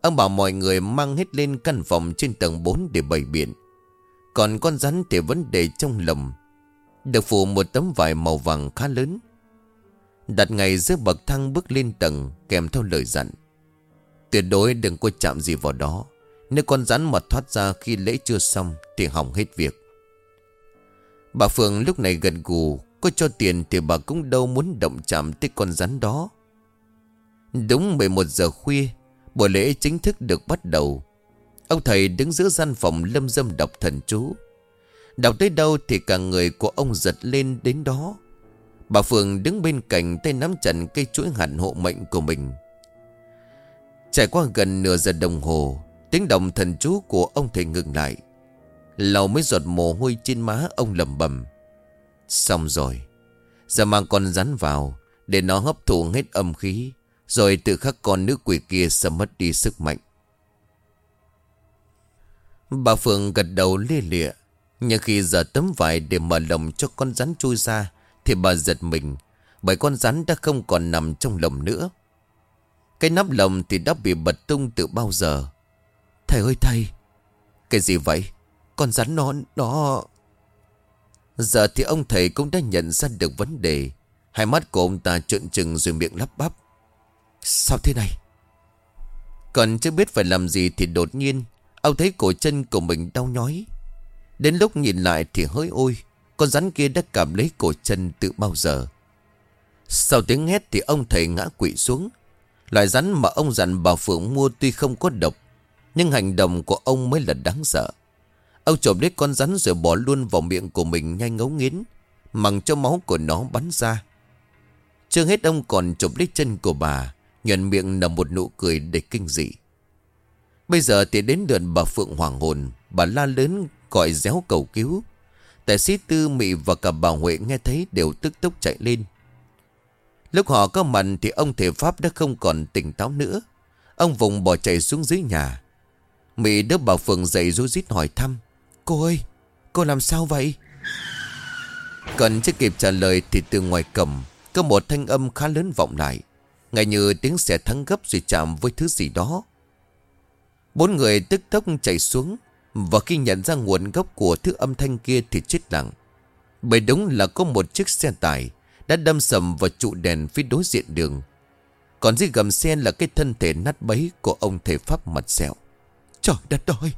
Ông bảo mọi người mang hết lên căn phòng trên tầng 4 để bày biện. Còn con rắn thì vấn đề trong lồng Được phủ một tấm vải màu vàng khá lớn Đặt ngay giữa bậc thang bước lên tầng, Kèm theo lời dặn. Tuyệt đối đừng có chạm gì vào đó. Nếu con rắn mà thoát ra khi lễ chưa xong Thì hỏng hết việc. Bà Phượng lúc này gần gù, Có cho tiền thì bà cũng đâu muốn động chạm tới con rắn đó. Đúng 11 giờ khuya, Buổi lễ chính thức được bắt đầu. Ông thầy đứng giữa gian phòng lâm dâm đọc thần chú. Đọc tới đâu thì cả người của ông giật lên đến đó. Bà Phượng đứng bên cạnh tay nắm chặt cây chuỗi hẳn hộ mệnh của mình. Trải qua gần nửa giờ đồng hồ, Tiếng động thần chú của ông thầy ngừng lại. Lầu mới giọt mồ hôi trên má ông lầm bầm Xong rồi, Giờ mang con rắn vào, Để nó hấp thụ hết âm khí, Rồi tự khắc con nữ quỷ kia sẽ mất đi sức mạnh. Bà Phượng gật đầu lia lịa, Nhưng khi giờ tấm vải để mở lồng cho con rắn chui ra thì bà giật mình, Bởi con rắn đã không còn nằm trong lồng nữa. Cái nắp lồng thì đã bị bật tung từ bao giờ? Thầy ơi, thầy! Cái gì vậy? Con rắn nó nó Giờ thì ông thầy cũng đã nhận ra được vấn đề. Hai mắt của ông ta trợn trừng rồi miệng lắp bắp. Sao thế này? Còn chưa biết phải làm gì thì đột nhiên Ông thấy cổ chân của mình đau nhói. Đến lúc nhìn lại thì hơi ôi. Con rắn kia đã cảm lấy cổ chân từ bao giờ? Sau tiếng hét thì ông thầy ngã quỵ xuống. Loại rắn mà ông dặn bà Phượng mua tuy không có độc, Nhưng hành động của ông mới là đáng sợ. Ông trộm lấy con rắn rồi bỏ luôn vào miệng của mình nhanh ngấu nghiến Mằng cho máu của nó bắn ra. Chưa hết ông còn trộm lấy chân của bà Nhận miệng nở một nụ cười để kinh dị. Bây giờ thì đến lượt bà Phượng hoàng hồn, Bà la lớn gọi réo cầu cứu. Tài sĩ Tư, Mị và cả bà Huệ nghe thấy đều tức tốc chạy lên. Lúc họ có mặt thì ông thể Pháp đã không còn tỉnh táo nữa. Ông vùng bỏ chạy xuống dưới nhà. Mị đỡ bà Phượng dậy rú rít hỏi thăm, Cô ơi, Cô làm sao vậy? Cần chưa kịp trả lời thì từ ngoài cầm, Có một thanh âm khá lớn vọng lại Ngay như tiếng xe thắng gấp rồi chạm với thứ gì đó. Bốn người tức tốc chạy xuống. Và khi nhận ra nguồn gốc của thứ âm thanh kia thì chết lặng Bởi đúng là có một chiếc xe tải Đã đâm sầm vào trụ đèn phía đối diện đường Còn dưới gầm xe là cái thân thể nát bấy của ông thầy pháp mặt sẹo Trời đất ơi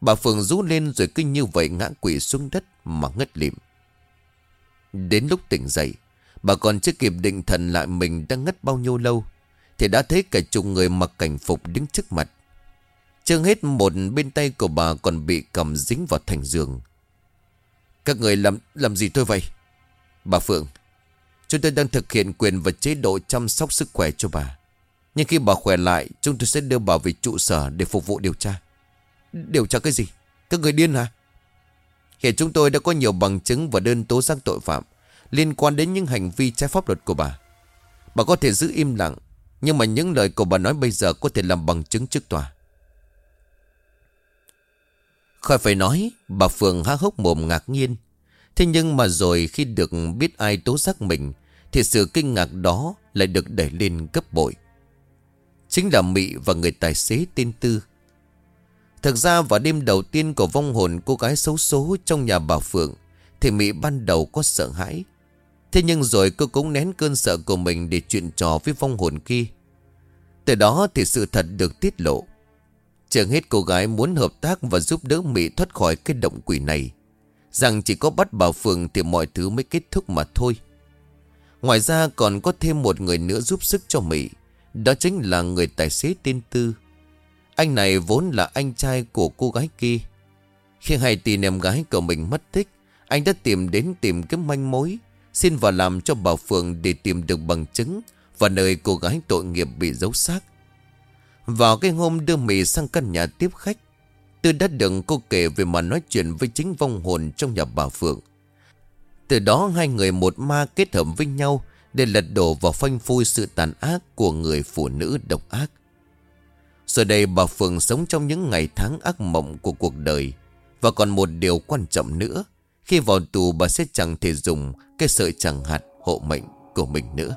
Bà Phượng rú lên rồi kinh như vậy ngã quỷ xuống đất mà ngất lịm. Đến lúc tỉnh dậy, bà còn chưa kịp định thần lại mình đang ngất bao nhiêu lâu, thì đã thấy cả chục người mặc cảnh phục đứng trước mặt. Chưa hết một bên tay của bà còn bị cầm dính vào thành giường. Các người làm làm gì tôi vậy? Bà Phượng, chúng tôi đang thực hiện quyền và chế độ chăm sóc sức khỏe cho bà. Nhưng khi bà khỏe lại, chúng tôi sẽ đưa bà về trụ sở để phục vụ điều tra. Điều tra cái gì? Các người điên hả? Hiện chúng tôi đã có nhiều bằng chứng và đơn tố giác tội phạm liên quan đến những hành vi trái pháp luật của bà. Bà có thể giữ im lặng, nhưng mà những lời của bà nói bây giờ có thể làm bằng chứng trước tòa. Khỏi phải nói, bà Phượng há hốc mồm ngạc nhiên. Thế nhưng mà rồi khi được biết ai tố giác mình Thì sự kinh ngạc đó lại được đẩy lên gấp bội. Chính là Mỹ và người tài xế tên Tư. Thực ra vào đêm đầu tiên của vong hồn cô gái xấu số trong nhà bà Phượng Thì Mỹ ban đầu có sợ hãi. Thế nhưng rồi cô cũng nén cơn sợ của mình để chuyện trò với vong hồn kia. Từ đó thì sự thật được tiết lộ. Chẳng hết cô gái muốn hợp tác và giúp đỡ Mỹ thoát khỏi cái động quỷ này. Rằng chỉ có bắt bà Phượng thì mọi thứ mới kết thúc mà thôi. Ngoài ra còn có thêm một người nữa giúp sức cho Mỹ. Đó chính là người tài xế tên Tư. Anh này vốn là anh trai của cô gái kia. Khi hay tin em gái của mình mất tích, Anh đã tìm đến tìm kiếm manh mối, Xin vào làm cho bà Phượng để tìm được bằng chứng Và nơi cô gái tội nghiệp bị giấu xác. Vào cái hôm đưa mì sang căn nhà tiếp khách Tư đã đừng cô kể về mà nói chuyện với chính vong hồn trong nhà bà Phượng. Từ đó hai người một ma kết hợp với nhau Để lật đổ và phanh phui sự tàn ác của người phụ nữ độc ác. Giờ đây bà Phượng sống trong những ngày tháng ác mộng của cuộc đời. Và còn một điều quan trọng nữa, Khi vào tù bà sẽ chẳng thể dùng cái sợi chẳng hạt hộ mệnh của mình nữa.